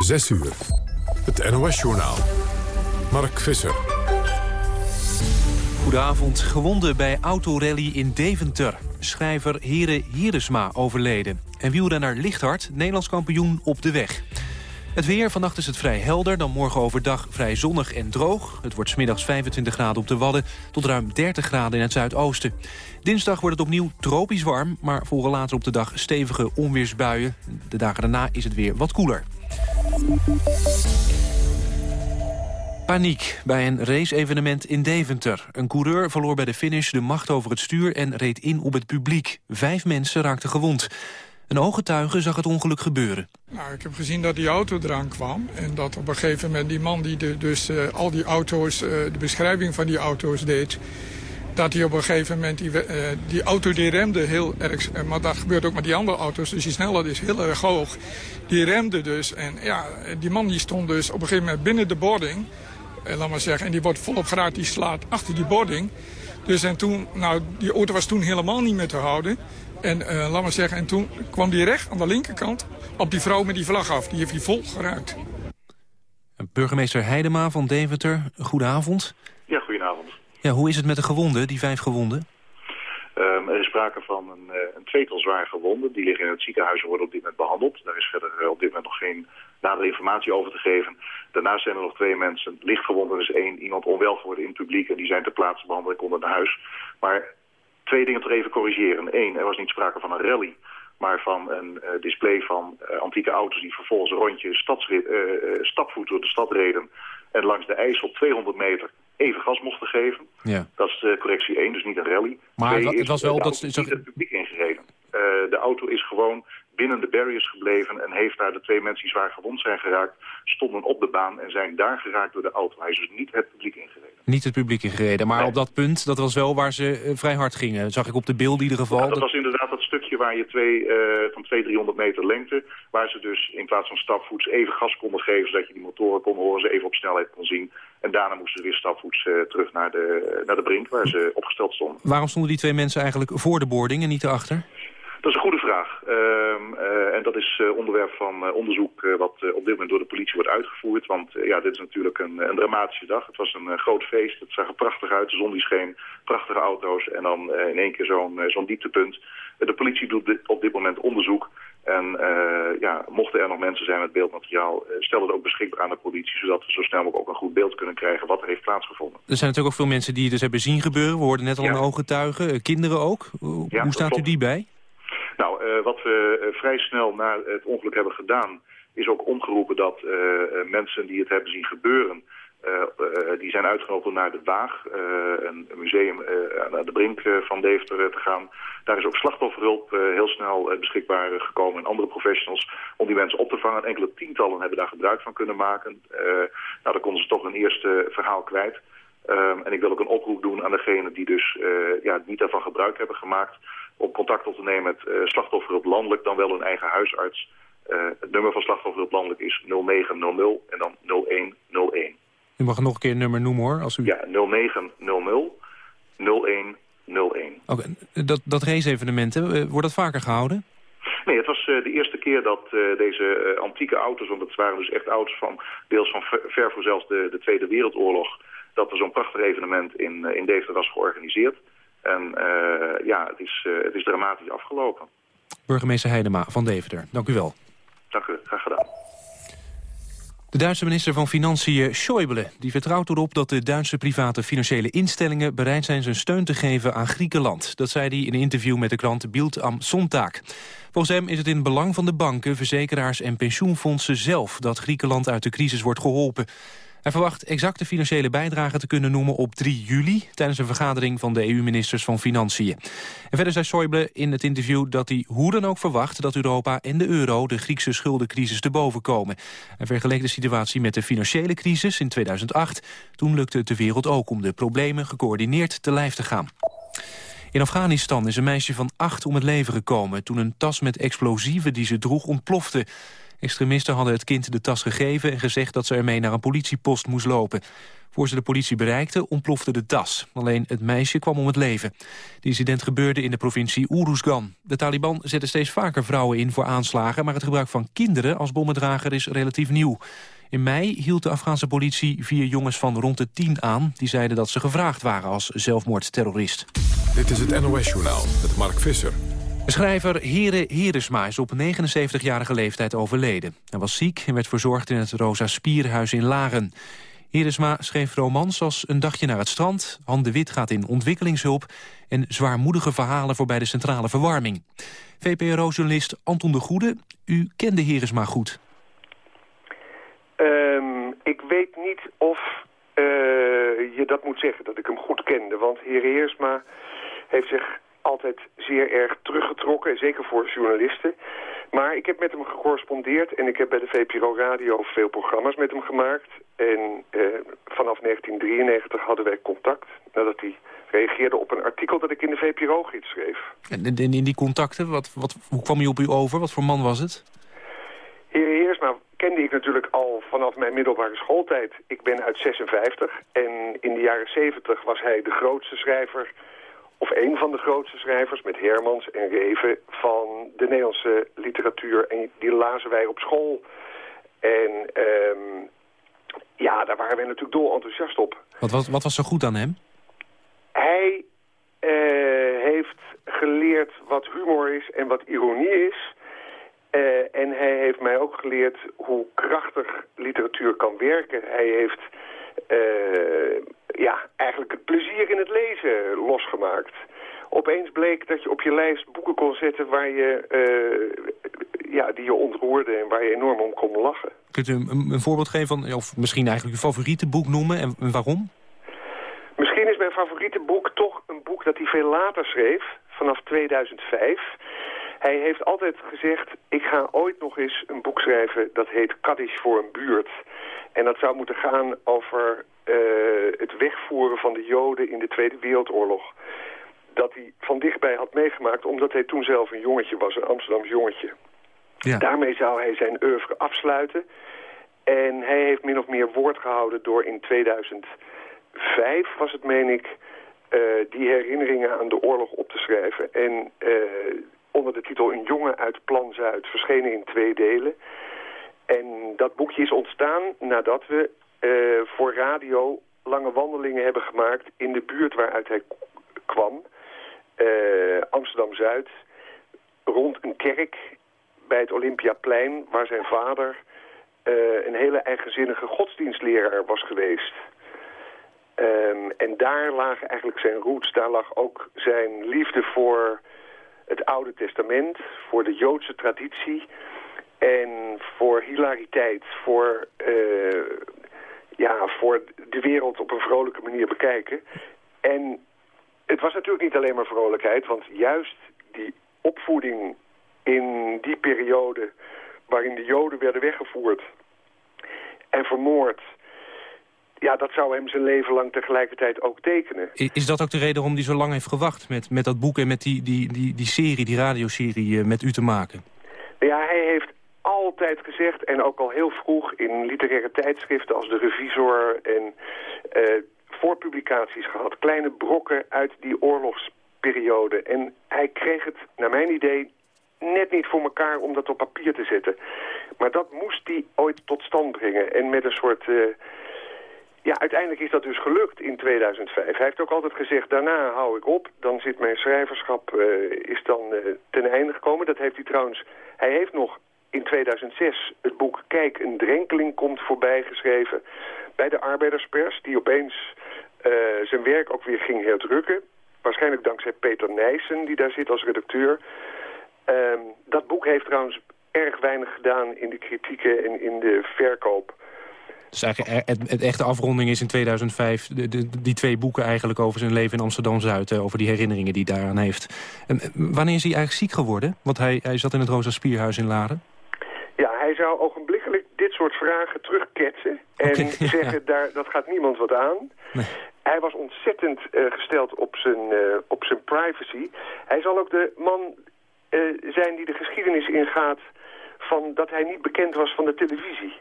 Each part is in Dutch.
6 uur. Het NOS-journaal. Mark Visser. Goedenavond. Gewonden bij autorally in Deventer. Schrijver Heren Hieresma overleden. En wielrenner Lichthart, Nederlands kampioen op de weg. Het weer, vannacht is het vrij helder, dan morgen overdag vrij zonnig en droog. Het wordt smiddags 25 graden op de Wadden tot ruim 30 graden in het zuidoosten. Dinsdag wordt het opnieuw tropisch warm, maar volgen later op de dag stevige onweersbuien. De dagen daarna is het weer wat koeler. Paniek bij een race-evenement in Deventer. Een coureur verloor bij de finish de macht over het stuur en reed in op het publiek. Vijf mensen raakten gewond. Een ooggetuige zag het ongeluk gebeuren. Nou, ik heb gezien dat die auto eraan kwam. En dat op een gegeven moment die man die de, dus uh, al die auto's, uh, de beschrijving van die auto's deed... dat hij op een gegeven moment, die, uh, die auto die remde heel erg... maar dat gebeurt ook met die andere auto's, dus die snelheid is heel erg hoog. Die remde dus en ja, die man die stond dus op een gegeven moment binnen de boarding... laat maar zeggen, en die wordt volop geraakt, die slaat achter die boarding... Dus en toen, nou, die auto was toen helemaal niet meer te houden. En uh, laat maar zeggen, en toen kwam die recht aan de linkerkant op die vrouw met die vlag af. Die heeft hij vol geraakt. Burgemeester Heidema van Deventer, goedenavond. Ja, goedenavond. Ja, hoe is het met de gewonden, die vijf gewonden? Um, er is sprake van een, uh, een tweetal zwaar gewonden. Die liggen in het ziekenhuis en worden op dit moment behandeld. Daar is verder uh, op dit moment nog geen nadere informatie over te geven. Daarnaast zijn er nog twee mensen. Lichtgewonden is één. Iemand onwel geworden in het publiek. En die zijn ter plaatse behandeld en konden naar huis. Maar twee dingen toch even corrigeren. Eén, er was niet sprake van een rally, maar van een uh, display van antieke auto's... die vervolgens een rondje stadsrit, stapvoet door de stad reden... en langs de IJssel op 200 meter even gas mochten geven. Ja. Dat is correctie 1, dus niet een rally. Maar Twee het was wel... de dat is niet het publiek ingereden. de auto is gewoon binnen de barriers gebleven en heeft daar de twee mensen die zwaar gewond zijn geraakt, stonden op de baan en zijn daar geraakt door de auto. Hij is dus niet het publiek ingereden. Niet het publiek ingereden, maar Nee. op dat punt, dat was wel waar ze eh, vrij hard gingen. Zag ik op de beeld in ieder geval. Ja, dat Dat- was inderdaad dat stukje waar je twee, eh, van 200, 300 meter lengte, waar ze dus in plaats van stapvoets even gas konden geven, zodat je die motoren kon horen, ze even op snelheid kon zien. En daarna moesten ze weer stapvoets eh, terug naar de, naar de brink waar ze opgesteld stonden. Waarom stonden die twee mensen eigenlijk voor de boarding en niet erachter? Dat is een goede vraag. Ehm, eh, en dat is eh, onderwerp van eh, onderzoek wat op dit moment door de politie wordt uitgevoerd. Want ja, dit is natuurlijk een, een dramatische dag. Het was een groot feest. Het zag er prachtig uit. De zon die scheen. Prachtige auto's. En dan in één keer zo'n zo'n dieptepunt. De politie doet dit- op dit moment onderzoek. En ja, mochten er nog mensen zijn met beeldmateriaal, stel het ook beschikbaar aan de politie, zodat we zo snel mogelijk ook een goed beeld kunnen krijgen wat er heeft plaatsgevonden. Er zijn natuurlijk ook veel mensen die het dus hebben zien gebeuren. We hoorden net al Ja. een ooggetuige, kinderen ook. Hoe Ja, hoe dat staat u die bij? Nou, eh, wat we eh, vrij snel na het ongeluk hebben gedaan... is ook omgeroepen dat eh, mensen die het hebben zien gebeuren... die zijn uitgenodigd naar de Waag, een museum aan de brink van Deventer te gaan. Daar is ook slachtofferhulp heel snel beschikbaar gekomen en andere professionals om die mensen op te vangen. Enkele tientallen hebben daar gebruik van kunnen maken. Nou, dan konden ze toch een eerste verhaal kwijt. Um, en ik wil ook een oproep doen aan degenen die dus ja, niet daarvan gebruik hebben gemaakt... om contact op te nemen met uh, slachtofferhulp landelijk, dan wel hun eigen huisarts. Uh, het nummer van slachtofferhulp landelijk is 0900 en dan 0101. U mag nog een keer een nummer noemen hoor. Als u... Ja, 0900 0101. Oké, dat, dat race-evenement, hè, eh, wordt dat vaker gehouden? Nee, het was de eerste keer dat deze antieke auto's, want het waren dus echt auto's van deels van ver, ver voor zelfs de, de Tweede Wereldoorlog, dat er zo'n prachtig evenement in, in Deventer was georganiseerd. En ja, het is, het is dramatisch afgelopen. Burgemeester Heidema van Deventer, dank u wel. Dank u, graag gedaan. De Duitse minister van Financiën Schäuble die vertrouwt erop dat de Duitse private financiële instellingen bereid zijn zijn steun te geven aan Griekenland. Dat zei hij in een interview met de krant Bild am Sonntag. Volgens hem is het in belang van de banken, verzekeraars en pensioenfondsen zelf dat Griekenland uit de crisis wordt geholpen. Hij verwacht exacte financiële bijdrage te kunnen noemen op 3 juli... tijdens een vergadering van de EU-ministers van Financiën. En verder zei Schäuble in het interview dat hij hoe dan ook verwacht... dat Europa en de euro de Griekse schuldencrisis te boven komen. Hij vergeleek de situatie met de financiële crisis in 2008. Toen lukte het de wereld ook om de problemen gecoördineerd te lijf te gaan. In Afghanistan is een meisje van acht om het leven gekomen... toen een tas met explosieven die ze droeg ontplofte. Extremisten hadden het kind de tas gegeven en gezegd dat ze ermee naar een politiepost moest lopen. Voor ze de politie bereikten ontplofte de tas. Alleen het meisje kwam om het leven. Het incident gebeurde in de provincie Uruzgan. De Taliban zetten steeds vaker vrouwen in voor aanslagen... maar het gebruik van kinderen als bommendrager is relatief nieuw. In mei hield de Afghaanse politie vier jongens van rond de tien aan... die zeiden dat ze gevraagd waren als zelfmoordterrorist. Dit is het NOS-journaal met Mark Visser. De schrijver Here Heresma is op 79-jarige leeftijd overleden. Hij was ziek en werd verzorgd in het Rosa Spierhuis in Laren. Heresma schreef romans als Een dagje naar het strand... Han de Wit gaat in ontwikkelingshulp... en zwaarmoedige verhalen voor bij de centrale verwarming. VPRO-journalist Anton de Goede, u kende Heresma goed. Um, ik weet niet of uh, je dat moet zeggen, dat ik hem goed kende. Want heer Heersma heeft zich altijd zeer erg teruggetrokken, zeker voor journalisten. Maar ik heb met hem gecorrespondeerd en ik heb bij de VPRO Radio veel programma's met hem gemaakt. En uh, vanaf 1993 hadden wij contact nadat hij reageerde op een artikel dat ik in de VPRO-gids schreef. En in die contacten, wat, wat, hoe kwam hij op u over? Wat voor man was het? Heer Heersma kende ik natuurlijk al vanaf mijn middelbare schooltijd. Ik ben uit 56 en in de jaren 70 was hij de grootste schrijver... of een van de grootste schrijvers met Hermans en Reven van de Nederlandse literatuur. En die lazen wij op school. En um, ja, daar waren wij natuurlijk dol enthousiast op. Wat was, wat was zo goed aan hem? Hij uh, heeft geleerd wat humor is en wat ironie is... Uh, en hij heeft mij ook geleerd hoe krachtig literatuur kan werken. Hij heeft uh, ja, eigenlijk het plezier in het lezen losgemaakt. Opeens bleek dat je op je lijst boeken kon zetten waar je, uh, ja, die je ontroerde en waar je enorm om kon lachen. Kunt u een, een voorbeeld geven van, of misschien eigenlijk uw favoriete boek noemen en waarom? Misschien is mijn favoriete boek toch een boek dat hij veel later schreef, vanaf 2005... Hij heeft altijd gezegd, ik ga ooit nog eens een boek schrijven dat heet Kaddish voor een buurt. En dat zou moeten gaan over het wegvoeren van de Joden in de Tweede Wereldoorlog. Dat hij van dichtbij had meegemaakt omdat hij toen zelf een jongetje was, een Amsterdams jongetje. Ja. Daarmee zou hij zijn oeuvre afsluiten. En hij heeft min of meer woord gehouden door in 2005, was het meen ik, uh, die herinneringen aan de oorlog op te schrijven. En uh, onder de titel Een jongen uit Plan Zuid, verschenen in twee delen. En dat boekje is ontstaan nadat we voor radio lange wandelingen hebben gemaakt in de buurt waaruit hij kwam. Uh, Amsterdam-Zuid, rond een kerk bij het Olympiaplein... waar zijn vader uh, een hele eigenzinnige godsdienstleraar was geweest. Um, en daar lagen eigenlijk zijn roots, daar lag ook zijn liefde voor het Oude Testament, voor de Joodse traditie en voor hilariteit, voor, ja, voor de wereld op een vrolijke manier bekijken. En het was natuurlijk niet alleen maar vrolijkheid, want juist die opvoeding in die periode waarin de Joden werden weggevoerd en vermoord ja, dat zou hem zijn leven lang tegelijkertijd ook tekenen. Is dat ook de reden waarom hij zo lang heeft gewacht met, met dat boek en met die, die, die, die serie, die radioserie uh, met u te maken? Ja, hij heeft altijd gezegd, en ook al heel vroeg in literaire tijdschriften als De Revisor en uh, voorpublicaties gehad, kleine brokken uit die oorlogsperiode. En hij kreeg het, naar mijn idee, net niet voor elkaar om dat op papier te zetten. Maar dat moest hij ooit tot stand brengen. En met een soort... Uh, ja, uiteindelijk is dat dus gelukt in 2005. Hij heeft ook altijd gezegd, daarna hou ik op. Dan zit mijn schrijverschap uh, is dan ten einde gekomen. Dat heeft hij trouwens... Hij heeft nog in 2006 het boek Kijk, een drenkeling komt voorbij geschreven... bij de arbeiderspers, die opeens uh, zijn werk ook weer ging herdrukken. Waarschijnlijk dankzij Peter Nijssen, die daar zit als redacteur. Um, dat boek heeft trouwens erg weinig gedaan in de kritieken en in de verkoop... Dus het, echte afronding is in 2005 de, de, die twee boeken eigenlijk over zijn leven in Amsterdam-Zuid. Over die herinneringen die hij daaraan heeft. En, wanneer is hij eigenlijk ziek geworden? Want hij, hij zat in het Rosa Spierhuis in Laren. Hij zou ogenblikkelijk dit soort vragen terugketsen. En okay, zeggen, daar, dat gaat niemand wat aan. Nee. Hij was ontzettend uh, gesteld op zijn, uh, op zijn privacy. Hij zal ook de man uh, zijn die de geschiedenis ingaat van dat hij niet bekend was van de televisie.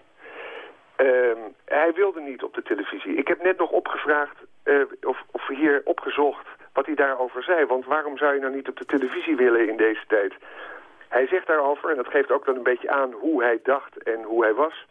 Ehm, hij wilde niet op de televisie. Ik heb net nog opgevraagd, of, of hier opgezocht, wat hij daarover zei. Want waarom zou je nou niet op de televisie willen in deze tijd? Hij zegt daarover, en dat geeft ook dan een beetje aan hoe hij dacht en hoe hij was...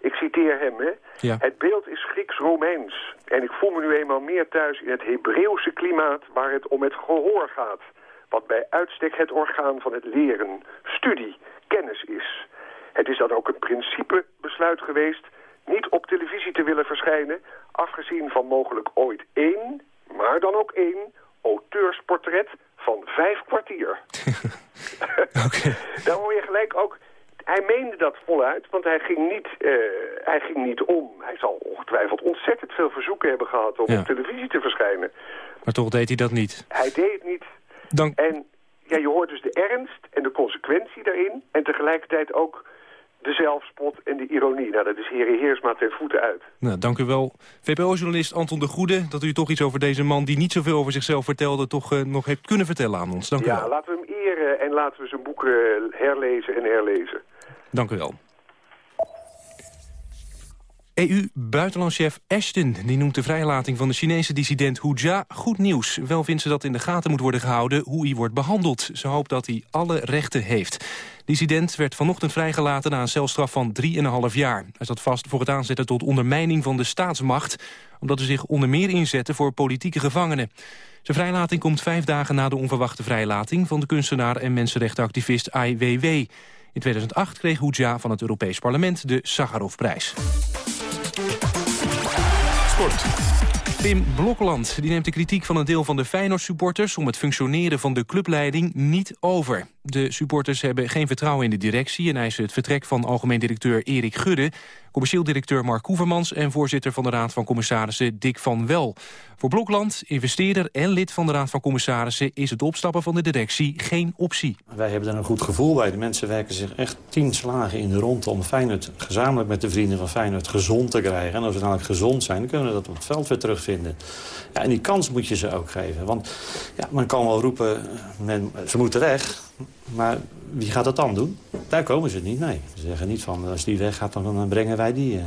Ik citeer hem, hè. Ja. Het beeld is Grieks-Romeins. En ik voel me nu eenmaal meer thuis in het Hebreeuwse klimaat waar het om het gehoor gaat. Wat bij uitstek het orgaan van het leren, studie, kennis is. Het is dan ook een principebesluit geweest niet op televisie te willen verschijnen... afgezien van mogelijk ooit één, maar dan ook één auteursportret van vijf kwartier. okay. Dan hoor je gelijk ook hij meende dat voluit, want hij ging, niet, uh, hij ging niet om. Hij zal ongetwijfeld ontzettend veel verzoeken hebben gehad om op televisie te verschijnen. Maar toch deed hij dat niet? Hij deed het niet. Dank... En ja, je hoort dus de ernst en de consequentie daarin. En tegelijkertijd ook de zelfspot en de ironie. Nou, dat is heren Heersma ten voeten uit. Nou, dank u wel. VPO-journalist Anton de Goede, dat u toch iets over deze man... die niet zoveel over zichzelf vertelde, toch uh, nog heeft kunnen vertellen aan ons. Dank ja, u wel. laten we hem eren en laten we zijn boeken herlezen en herlezen. Dank u wel. EU-buitenlandchef Ashton die noemt de vrijlating van de Chinese dissident Hu Jia goed nieuws. Wel vindt ze dat in de gaten moet worden gehouden hoe hij wordt behandeld. Ze hoopt dat hij alle rechten heeft. Dissident werd vanochtend vrijgelaten na een celstraf van 3,5 jaar. Hij zat vast voor het aanzetten tot ondermijning van de staatsmacht... omdat hij zich onder meer inzette voor politieke gevangenen. Zijn vrijlating komt vijf dagen na de onverwachte vrijlating... van de kunstenaar en mensenrechtenactivist Ai Weiwei. In 2008 kreeg Hoedja van het Europees Parlement de Sakharovprijs. Sport. Pim Blokland die neemt de kritiek van een deel van de Feyenoord-supporters... om het functioneren van de clubleiding niet over. De supporters hebben geen vertrouwen in de directie... en eisen het vertrek van algemeen directeur Erik Gudde... commercieel directeur Mark Koevermans... en voorzitter van de Raad van Commissarissen Dick van Wel. Voor Blokland, investeerder en lid van de Raad van Commissarissen... is het opstappen van de directie geen optie. Wij hebben er een goed gevoel bij. De mensen werken zich echt tien slagen in de rond... om Feyenoord gezamenlijk met de vrienden van Feyenoord gezond te krijgen. En als we namelijk gezond zijn, kunnen we dat op het veld weer terugvinden. Ja, en die kans moet je ze ook geven. Want ja, men kan wel roepen, men, ze moeten weg... Maar wie gaat dat dan doen? Daar komen ze niet, nee. Ze zeggen niet van, als die weggaat, dan brengen wij die... Uh...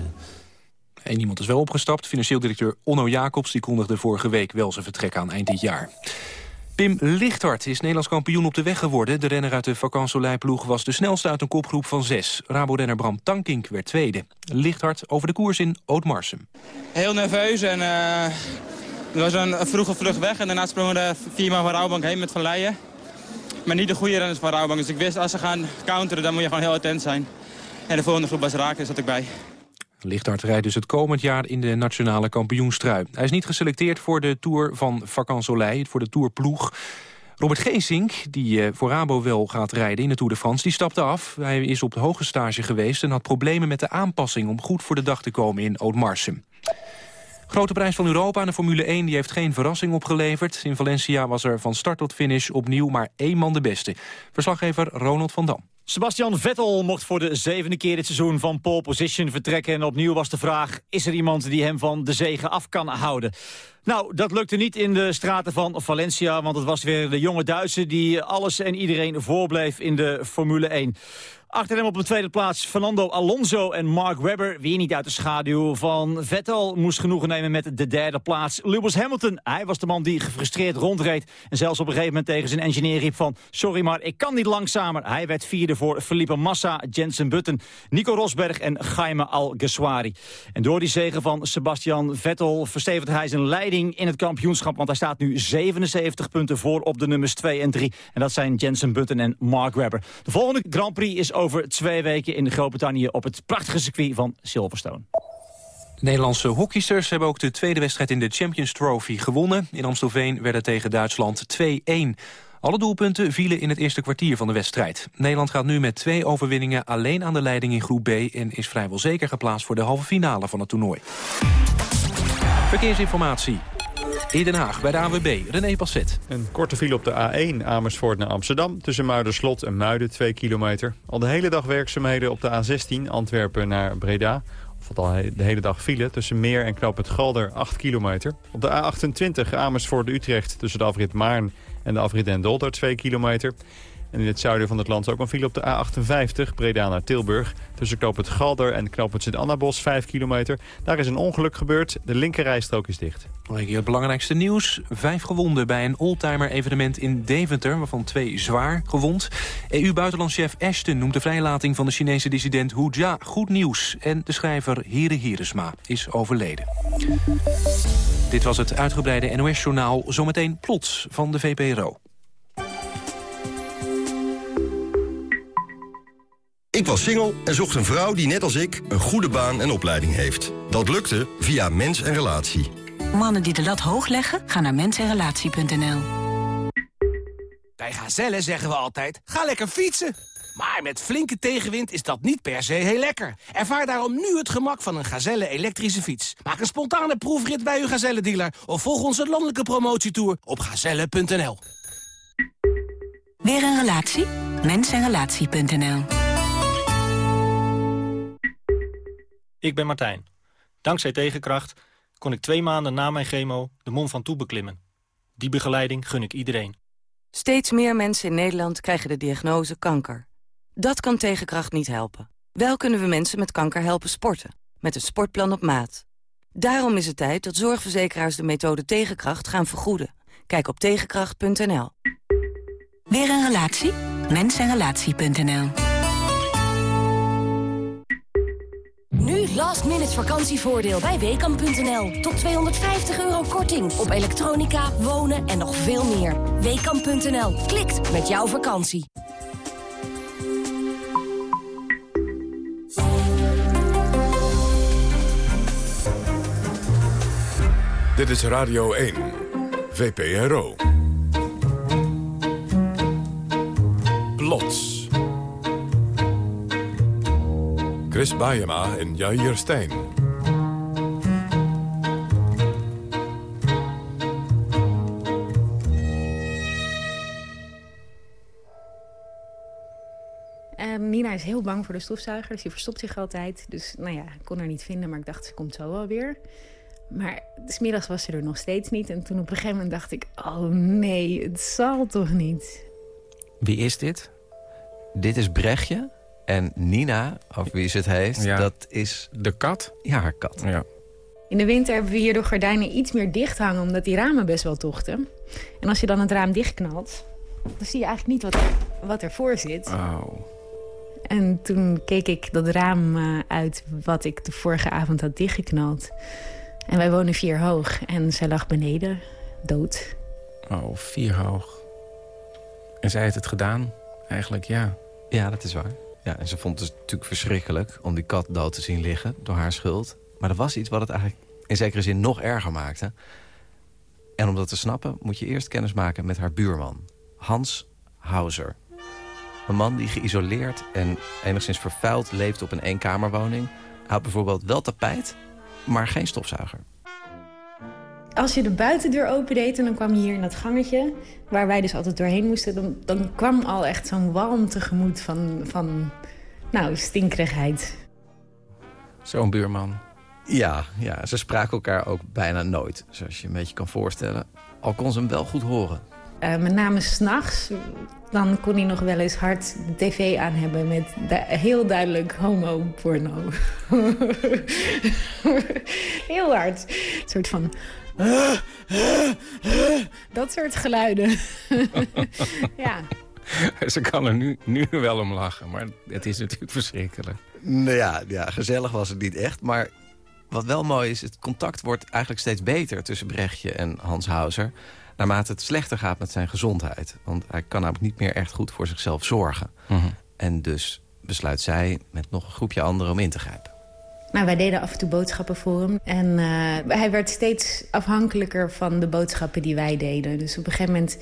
En iemand is wel opgestapt. Financieel directeur Onno Jacobs die kondigde vorige week wel zijn vertrek aan eind dit jaar. Pim Lichthart is Nederlands kampioen op de weg geworden. De renner uit de Vacansoleil-ploeg was de snelste uit een kopgroep van zes. Rabo-renner Bram Tankink werd tweede. Lichthart over de koers in Ootmarsum. Heel nerveus en uh, er was een vroege vlucht weg. En daarna sprongen de vier man van Rouwbank heen met Van Leijen. Maar niet de goede renners van Rouwbank. Dus ik wist, als ze gaan counteren, dan moet je gewoon heel attent zijn. En de volgende groep was raken, zat ik bij. Lichthart rijdt dus het komend jaar in de nationale kampioenstrui. Hij is niet geselecteerd voor de Tour van Vacansoleil, voor de Tourploeg. Robert Geesink, die eh, voor Rabo wel gaat rijden in de Tour de France, die stapte af. Hij is op de hoge stage geweest en had problemen met de aanpassing... om goed voor de dag te komen in Oudmarsum. Grote prijs van Europa en de Formule 1 die heeft geen verrassing opgeleverd. In Valencia was er van start tot finish opnieuw maar één man de beste. Verslaggever Ronald van Dam. Sebastian Vettel mocht voor de zevende keer dit seizoen van pole position vertrekken. En opnieuw was de vraag, is er iemand die hem van de zegen af kan houden? Nou, dat lukte niet in de straten van Valencia, want het was weer de jonge Duitse die alles en iedereen voorbleef in de Formule 1. Achter hem op de tweede plaats Fernando Alonso en Mark Webber. Weer niet uit de schaduw van Vettel. Moest genoegen nemen met de derde plaats. Lewis Hamilton, hij was de man die gefrustreerd rondreed. En zelfs op een gegeven moment tegen zijn engineer riep van... sorry, maar ik kan niet langzamer. Hij werd vierde voor Felipe Massa, Jensen Button, Nico Rosberg en Jaime Alguersuari. En door die zegen van Sebastian Vettel verstevigt hij zijn leiding in het kampioenschap. Want hij staat nu 77 punten voor op de nummers 2 en 3. En dat zijn Jensen Button en Mark Webber. De volgende Grand Prix is over twee weken in Groot-Brittannië... op het prachtige circuit van Silverstone. De Nederlandse hockeysters hebben ook de tweede wedstrijd in de Champions Trophy gewonnen. In Amstelveen werden tegen Duitsland 2-1. Alle doelpunten vielen in het eerste kwartier van de wedstrijd. Nederland gaat nu met twee overwinningen alleen aan de leiding in groep B... en is vrijwel zeker geplaatst voor de halve finale van het toernooi. Verkeersinformatie. In Den Haag bij de AWB, René Passet. Een korte file op de A1 Amersfoort naar Amsterdam... tussen Muiderslot en Muiden, 2 kilometer. Al de hele dag werkzaamheden op de A16 Antwerpen naar Breda. Of al de hele dag file tussen Meer en Knoop het Galder, 8 kilometer. Op de A28 Amersfoort-Utrecht tussen de afrit Maarn en de afrit Den Dolder, 2 kilometer. En in het zuiden van het land ook een file op de A58, Breda naar Tilburg. Tussen knoop het Galder en knoop het Sint-Annabos, 5 kilometer. Daar is een ongeluk gebeurd, de linkerrijstrook is dicht. Het belangrijkste nieuws. Vijf gewonden bij een oldtimer-evenement in Deventer... waarvan twee zwaar gewond. EU-buitenlandchef Ashton noemt de vrijlating van de Chinese dissident Hu Jia goed nieuws. En de schrijver Hire Hieresma is overleden. Dit was het uitgebreide NOS-journaal. Zometeen plots van de VPRO. Ik was single en zocht een vrouw die net als ik een goede baan en opleiding heeft. Dat lukte via Mens en Relatie. Mannen die de lat hoog leggen, gaan naar mensenrelatie.nl. Bij Gazelle zeggen we altijd, ga lekker fietsen. Maar met flinke tegenwind is dat niet per se heel lekker. Ervaar daarom nu het gemak van een Gazelle elektrische fiets. Maak een spontane proefrit bij uw Gazelle-dealer... of volg onze landelijke promotietour op gazelle.nl. Weer een relatie? Mensenrelatie.nl Ik ben Martijn. Dankzij Tegenkracht kon ik twee maanden na mijn chemo de Mont Ventoux beklimmen. Die begeleiding gun ik iedereen. Steeds meer mensen in Nederland krijgen de diagnose kanker. Dat kan Tegenkracht niet helpen. Wel kunnen we mensen met kanker helpen sporten. Met een sportplan op maat. Daarom is het tijd dat zorgverzekeraars de methode Tegenkracht gaan vergoeden. Kijk op tegenkracht.nl. Weer een relatie? Mensenrelatie.nl last minute vakantievoordeel bij Weekamp.nl. Tot 250 euro korting op elektronica, wonen en nog veel meer. Weekamp.nl. Klikt met jouw vakantie. Dit is Radio 1, VPRO. Plots. Chris Baiema en Jair Stijn. Nina is heel bang voor de stofzuiger, dus die verstopt zich altijd. Dus nou ja, ik kon haar niet vinden, maar ik dacht, ze komt zo wel weer. Maar smiddags was ze er nog steeds niet. En toen op een gegeven moment dacht ik, oh nee, het zal toch niet. Wie is dit? Dit is Brechtje. En Nina, over wie ze het heeft, dat is... De kat? Ja, haar kat. Ja. In de winter hebben we hier de gordijnen iets meer dicht hangen... omdat die ramen best wel tochten. En als je dan het raam dichtknalt... dan zie je eigenlijk niet wat, wat ervoor zit. Oh. En toen keek ik dat raam uh, uit wat ik de vorige avond had dichtgeknald. En wij wonen vier hoog en zij lag beneden, dood. Oh, vier hoog. En zij heeft het gedaan, eigenlijk, ja. Ja, dat is waar. Ja, en ze vond het natuurlijk verschrikkelijk om die kat dood te zien liggen door haar schuld. Maar er was iets wat het eigenlijk in zekere zin nog erger maakte. En om dat te snappen moet je eerst kennis maken met haar buurman. Hans Hauser. Een man die geïsoleerd en enigszins vervuild leeft op een eenkamerwoning. Hij had bijvoorbeeld wel tapijt, maar geen stofzuiger. Als je de buitendeur opendeed en dan kwam je hier in dat gangetje... waar wij dus altijd doorheen moesten... dan, dan kwam al echt zo'n walm tegemoet van, van nou, stinkerigheid. Zo'n buurman. Ja, ja, ze spraken elkaar ook bijna nooit, zoals je een beetje kan voorstellen. Al kon ze hem wel goed horen. Uh, met name s'nachts, dan kon hij nog wel eens hard de tv aan hebben... met heel duidelijk homo-porno. heel hard. Een soort van... Dat soort geluiden. ja. Ze kan er nu, nu wel om lachen, maar het is natuurlijk verschrikkelijk. Nou ja, ja, gezellig was het niet echt. Maar wat wel mooi is, het contact wordt eigenlijk steeds beter... tussen Brechtje en Hans Hauser... naarmate het slechter gaat met zijn gezondheid. Want hij kan namelijk niet meer echt goed voor zichzelf zorgen. Mhm. En dus besluit zij met nog een groepje anderen om in te grijpen. Nou, wij deden af en toe boodschappen voor hem. En uh, hij werd steeds afhankelijker van de boodschappen die wij deden. Dus op een gegeven moment...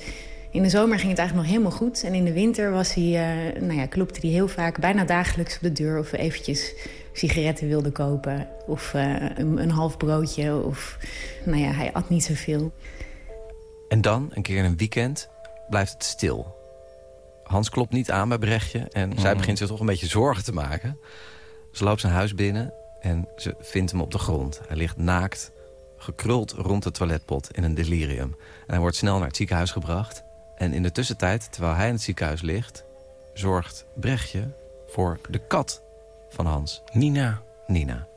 In de zomer ging het eigenlijk nog helemaal goed. En in de winter was hij, uh, nou ja, klopte hij heel vaak, bijna dagelijks op de deur... of we eventjes sigaretten wilden kopen. Of uh, een, een, half broodje. Of, nou ja, hij at niet zoveel. En dan, een keer in een weekend, blijft het stil. Hans klopt niet aan bij Brechtje. En mm. zij begint zich toch een beetje zorgen te maken. Ze loopt zijn huis binnen en ze vindt hem op de grond. Hij ligt naakt, gekruld rond de toiletpot in een delirium. En hij wordt snel naar het ziekenhuis gebracht. En in de tussentijd, terwijl hij in het ziekenhuis ligt... zorgt Brechtje voor de kat van Hans. Nina. Nina.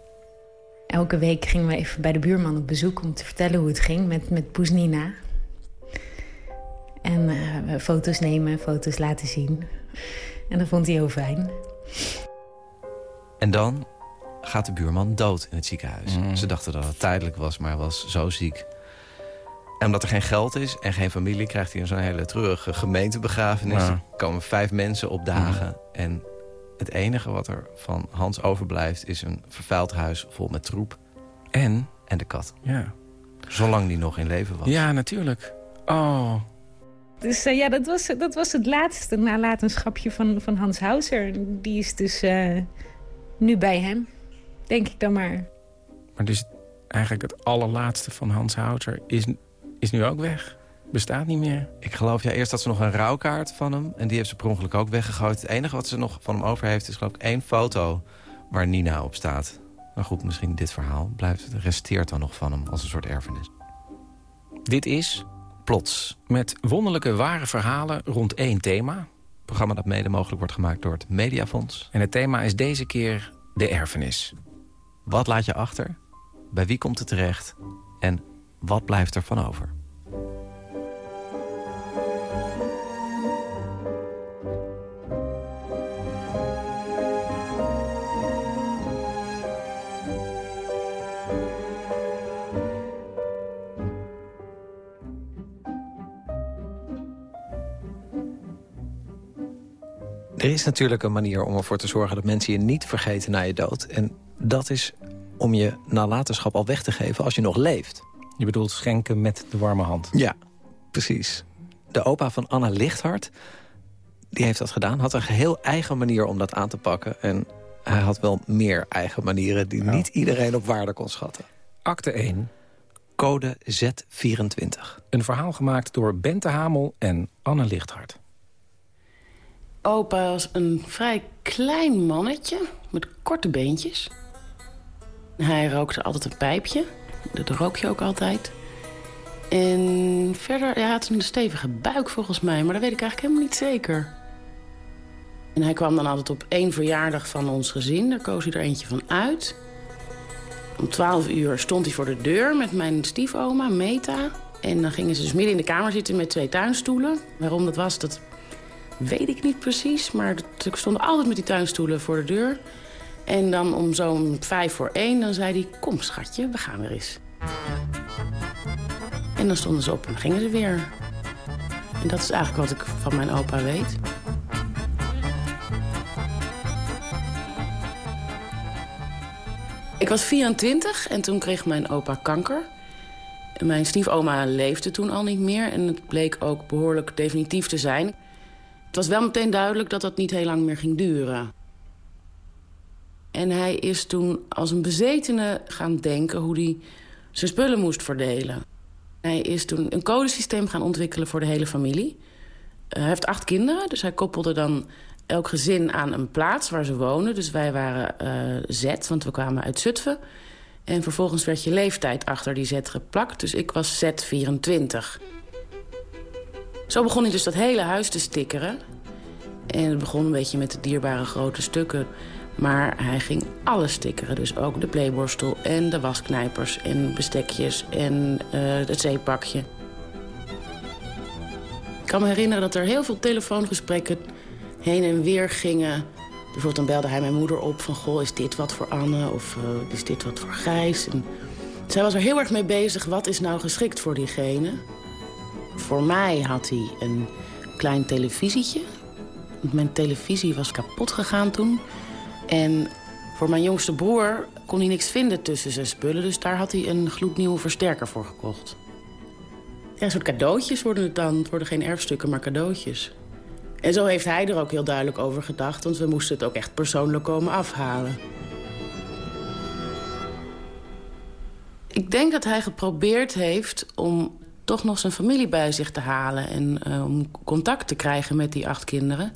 Elke week gingen we even bij de buurman op bezoek om te vertellen hoe het ging met, met Poes Nina. En uh, foto's nemen, foto's laten zien. En dat vond hij heel fijn. En dan gaat de buurman dood in het ziekenhuis. Mm. Ze dachten dat het tijdelijk was, maar hij was zo ziek. En omdat er geen geld is en geen familie... krijgt hij een zo'n hele treurige gemeentebegrafenis. Ja. Er komen vijf mensen opdagen. En het enige wat er van Hans overblijft... is een vervuild huis vol met troep. En? En de kat. Ja. Zolang die nog in leven was. Ja, natuurlijk. Oh. Dus eh, ja, dat was, dat was het laatste nalatenschapje van, van Hans Houser. Die is dus eh, nu bij hem, denk ik dan maar. Maar dus eigenlijk het allerlaatste van Hans Houter is, is nu ook weg. Bestaat niet meer. Ik geloof, ja, eerst had ze nog een rouwkaart van hem. En die heeft ze per ongeluk ook weggegooid. Het enige wat ze nog van hem over heeft is geloof ik één foto waar Nina op staat. Maar goed, misschien dit verhaal blijft, resteert dan nog van hem als een soort erfenis. Dit is Plots. Met wonderlijke ware verhalen rond één thema. Een programma dat mede mogelijk wordt gemaakt door het Mediafonds. En het thema is deze keer de erfenis. Wat laat je achter? Bij wie komt het terecht? En wat blijft er van over? Er is natuurlijk een manier om ervoor te zorgen dat mensen je niet vergeten na je dood. En dat is om je nalatenschap al weg te geven als je nog leeft. Je bedoelt schenken met de warme hand. Ja, precies. De opa van Anna Lichthart, die heeft dat gedaan. Had een geheel eigen manier om dat aan te pakken. En hij had wel meer eigen manieren die niet iedereen op waarde kon schatten. Acte 1. Code Z24. Een verhaal gemaakt door Bente Hamel en Anne Lichthart. Opa was een vrij klein mannetje met korte beentjes. Hij rookte altijd een pijpje. Dat rook je ook altijd. En verder, hij had een stevige buik volgens mij, maar dat weet ik eigenlijk helemaal niet zeker. En hij kwam dan altijd op één verjaardag van ons gezin. Daar koos hij er eentje van uit. Om twaalf uur stond hij voor de deur met mijn stiefoma, Meta. En dan gingen ze dus midden in de kamer zitten met twee tuinstoelen. Waarom dat was, dat weet ik niet precies. Maar er stonden altijd met die tuinstoelen voor de deur. En dan om zo'n vijf voor één, dan zei hij... Kom, schatje, we gaan weer eens. En dan stonden ze op en gingen ze weer. En dat is eigenlijk wat ik van mijn opa weet. Ik was 24 en toen kreeg mijn opa kanker. Mijn stiefoma leefde toen al niet meer en het bleek ook behoorlijk definitief te zijn. Het was wel meteen duidelijk dat dat niet heel lang meer ging duren. En hij is toen als een bezetene gaan denken hoe hij zijn spullen moest verdelen. Hij is toen een codesysteem gaan ontwikkelen voor de hele familie. Hij heeft acht kinderen, dus hij koppelde dan elk gezin aan een plaats waar ze wonen. Dus wij waren uh, Z, want we kwamen uit Zutphen. En vervolgens werd je leeftijd achter die Z geplakt. Dus ik was Z24. Zo begon hij dus dat hele huis te stickeren. En het begon een beetje met de dierbare grote stukken. Maar hij ging alles stickeren. Dus ook de playborstel en de wasknijpers en bestekjes en uh, het zeepakje. Ik kan me herinneren dat er heel veel telefoongesprekken heen en weer gingen. Bijvoorbeeld dan belde hij mijn moeder op van... goh, is dit wat voor Anne of uh, is dit wat voor Gijs? En zij was er heel erg mee bezig, wat is nou geschikt voor diegene? Voor mij had hij een klein televisietje. Mijn televisie was kapot gegaan toen. En voor mijn jongste broer kon hij niks vinden tussen zijn spullen... dus daar had hij een gloednieuwe versterker voor gekocht. Ja, een soort cadeautjes worden het dan. Het worden geen erfstukken, maar cadeautjes. En zo heeft hij er ook heel duidelijk over gedacht... want we moesten het ook echt persoonlijk komen afhalen. Ik denk dat hij geprobeerd heeft om toch nog zijn familie bij zich te halen... en uh, om contact te krijgen met die acht kinderen...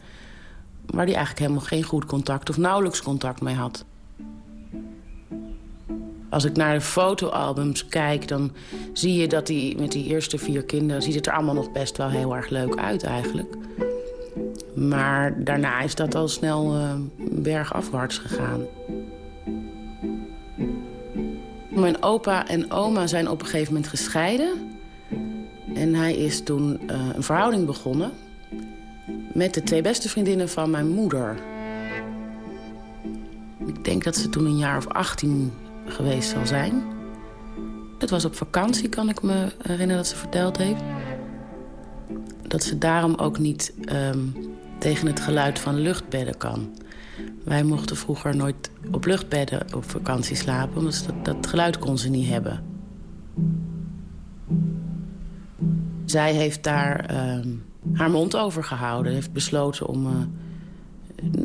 waar hij eigenlijk helemaal geen goed contact of nauwelijks contact mee had. Als ik naar de fotoalbums kijk, dan zie je dat hij met die eerste vier kinderen... ziet het er allemaal nog best wel heel erg leuk uit eigenlijk. Maar daarna is dat al snel uh, bergafwaarts gegaan. Mijn opa en oma zijn op een gegeven moment gescheiden. En hij is toen uh, een verhouding begonnen... met de twee beste vriendinnen van mijn moeder. Ik denk dat ze toen een jaar of 18 geweest zal zijn. Het was op vakantie, kan ik me herinneren dat ze verteld heeft. Dat ze daarom ook niet um, tegen het geluid van luchtbedden kan. Wij mochten vroeger nooit op luchtbedden op vakantie slapen... omdat dat, dat geluid kon ze niet hebben. Zij heeft daar uh, haar mond over gehouden. Heeft besloten om uh,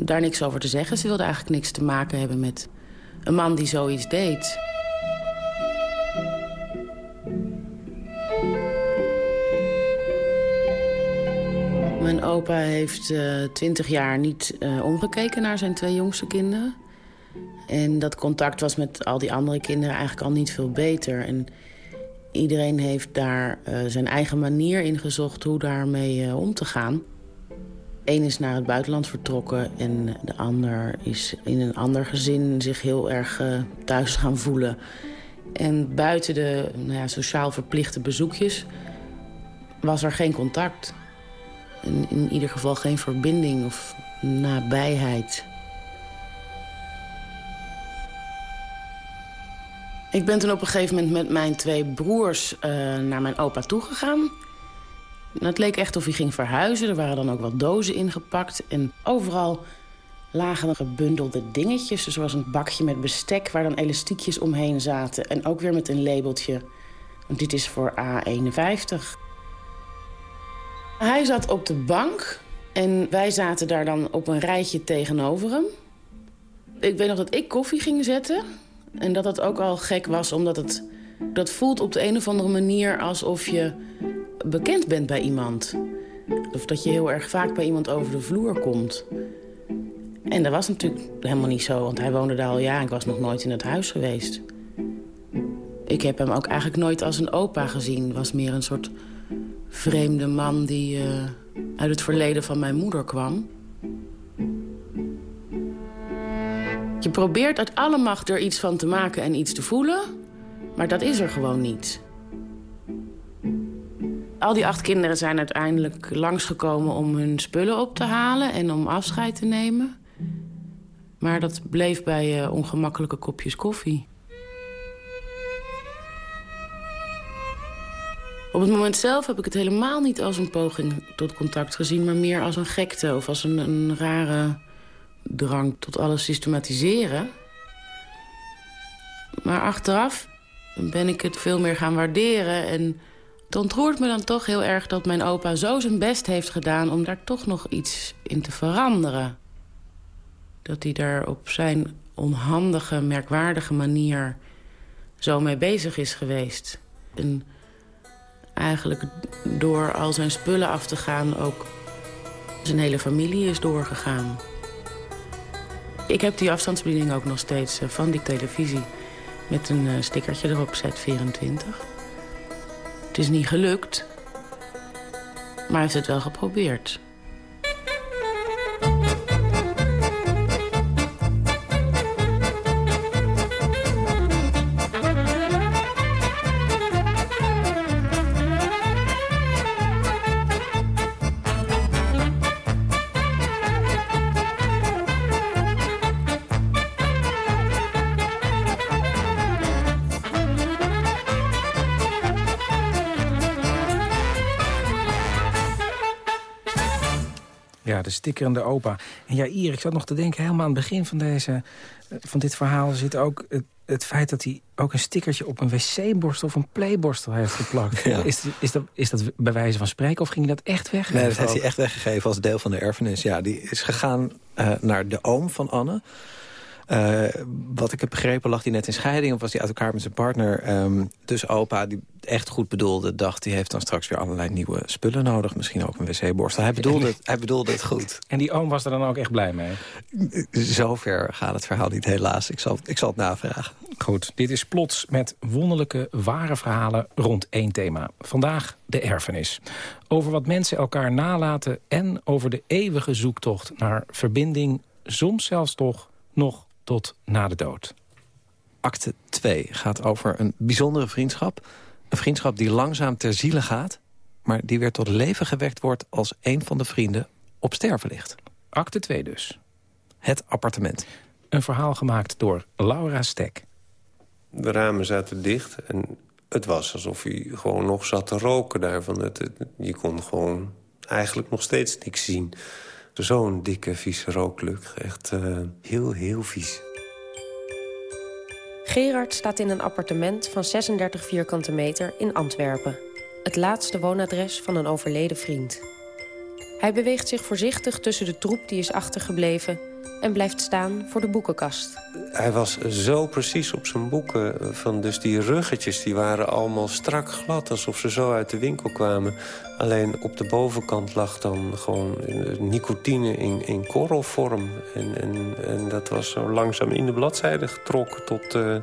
daar niks over te zeggen. Ze wilde eigenlijk niks te maken hebben met een man die zoiets deed. Mijn opa heeft uh, twintig jaar niet uh, omgekeken naar zijn twee jongste kinderen. En dat contact was met al die andere kinderen eigenlijk al niet veel beter. En iedereen heeft daar uh, zijn eigen manier in gezocht hoe daarmee om te gaan. Eén is naar het buitenland vertrokken en de ander is in een ander gezin zich heel erg thuis gaan voelen. En buiten de nou ja, sociaal verplichte bezoekjes was er geen contact in, in ieder geval geen verbinding of nabijheid. Ik ben toen op een gegeven moment met mijn twee broers uh, naar mijn opa toegegaan. Het leek echt of hij ging verhuizen. Er waren dan ook wat dozen ingepakt. En overal lagen er gebundelde dingetjes. Was een bakje met bestek waar dan elastiekjes omheen zaten. En ook weer met een labeltje. Want dit is voor A51. Hij zat op de bank en wij zaten daar dan op een rijtje tegenover hem. Ik weet nog dat ik koffie ging zetten. En dat het ook al gek was, omdat het... Dat voelt op de een of andere manier alsof je bekend bent bij iemand. Of dat je heel erg vaak bij iemand over de vloer komt. En dat was natuurlijk helemaal niet zo, want hij woonde daar al jaren. Ik was nog nooit in het huis geweest. Ik heb hem ook eigenlijk nooit als een opa gezien. Was meer een soort vreemde man die uh, uit het verleden van mijn moeder kwam. Je probeert uit alle macht er iets van te maken en iets te voelen... maar dat is er gewoon niet. Al die acht kinderen zijn uiteindelijk langsgekomen om hun spullen op te halen... en om afscheid te nemen. Maar dat bleef bij uh, ongemakkelijke kopjes koffie. Op het moment zelf heb ik het helemaal niet als een poging tot contact gezien... maar meer als een gekte of als een, een rare drang tot alles systematiseren. Maar achteraf ben ik het veel meer gaan waarderen... en het ontroert me dan toch heel erg dat mijn opa zo zijn best heeft gedaan... om daar toch nog iets in te veranderen. Dat hij daar op zijn onhandige, merkwaardige manier zo mee bezig is geweest. En eigenlijk door al zijn spullen af te gaan ook zijn hele familie is doorgegaan. Ik heb die afstandsbediening ook nog steeds eh, van die televisie met een eh, stickertje erop, Z24. Het is niet gelukt, maar hij heeft het wel geprobeerd. De stickerende opa. En ja, Ier, ik zat nog te denken, helemaal aan het begin van, deze, eh, van dit verhaal... zit ook het, het feit dat hij ook een stickertje op een wc-borstel... of een playborstel heeft geplakt. Is, is, dat, is dat bij wijze van spreken of ging hij dat echt weg? Nee, dat heeft hij echt weggegeven als deel van de erfenis. Ja, die is gegaan uh, naar de oom van Anne... Uh, wat ik heb begrepen lag hij net in scheiding... of was hij uit elkaar met zijn partner. Um, dus opa, die echt goed bedoelde, dacht... die heeft dan straks weer allerlei nieuwe spullen nodig. Misschien ook een wc-borstel. Hij, bedoelde het, hij bedoelde het goed. En die oom was er dan ook echt blij mee? Zover gaat het verhaal niet, helaas. Ik zal, ik zal het navragen. Goed, dit is Plots met wonderlijke, ware verhalen rond één thema. Vandaag de erfenis. Over wat mensen elkaar nalaten en over de eeuwige zoektocht naar verbinding... soms zelfs toch nog tot na de dood. Acte 2 gaat over een bijzondere vriendschap. Een vriendschap die langzaam ter ziele gaat... maar die weer tot leven gewekt wordt als een van de vrienden op sterven ligt. Acte 2 dus. Het appartement. Een verhaal gemaakt door Laura Stek. De ramen zaten dicht en het was alsof hij gewoon nog zat te roken daarvan. Het, het, je kon gewoon eigenlijk nog steeds niks zien. Zo'n dikke, vieze rooklucht. Echt uh, heel, heel vies. Gerard staat in een appartement van 36 vierkante meter in Antwerpen. Het laatste woonadres van een overleden vriend. Hij beweegt zich voorzichtig tussen de troep die is achtergebleven en blijft staan voor de boekenkast. Hij was zo precies op zijn boeken. Van dus die ruggetjes die waren allemaal strak glad, alsof ze zo uit de winkel kwamen. Alleen op de bovenkant lag dan gewoon nicotine in, in korrelvorm. En, en, dat was zo langzaam in de bladzijde getrokken tot... Uh,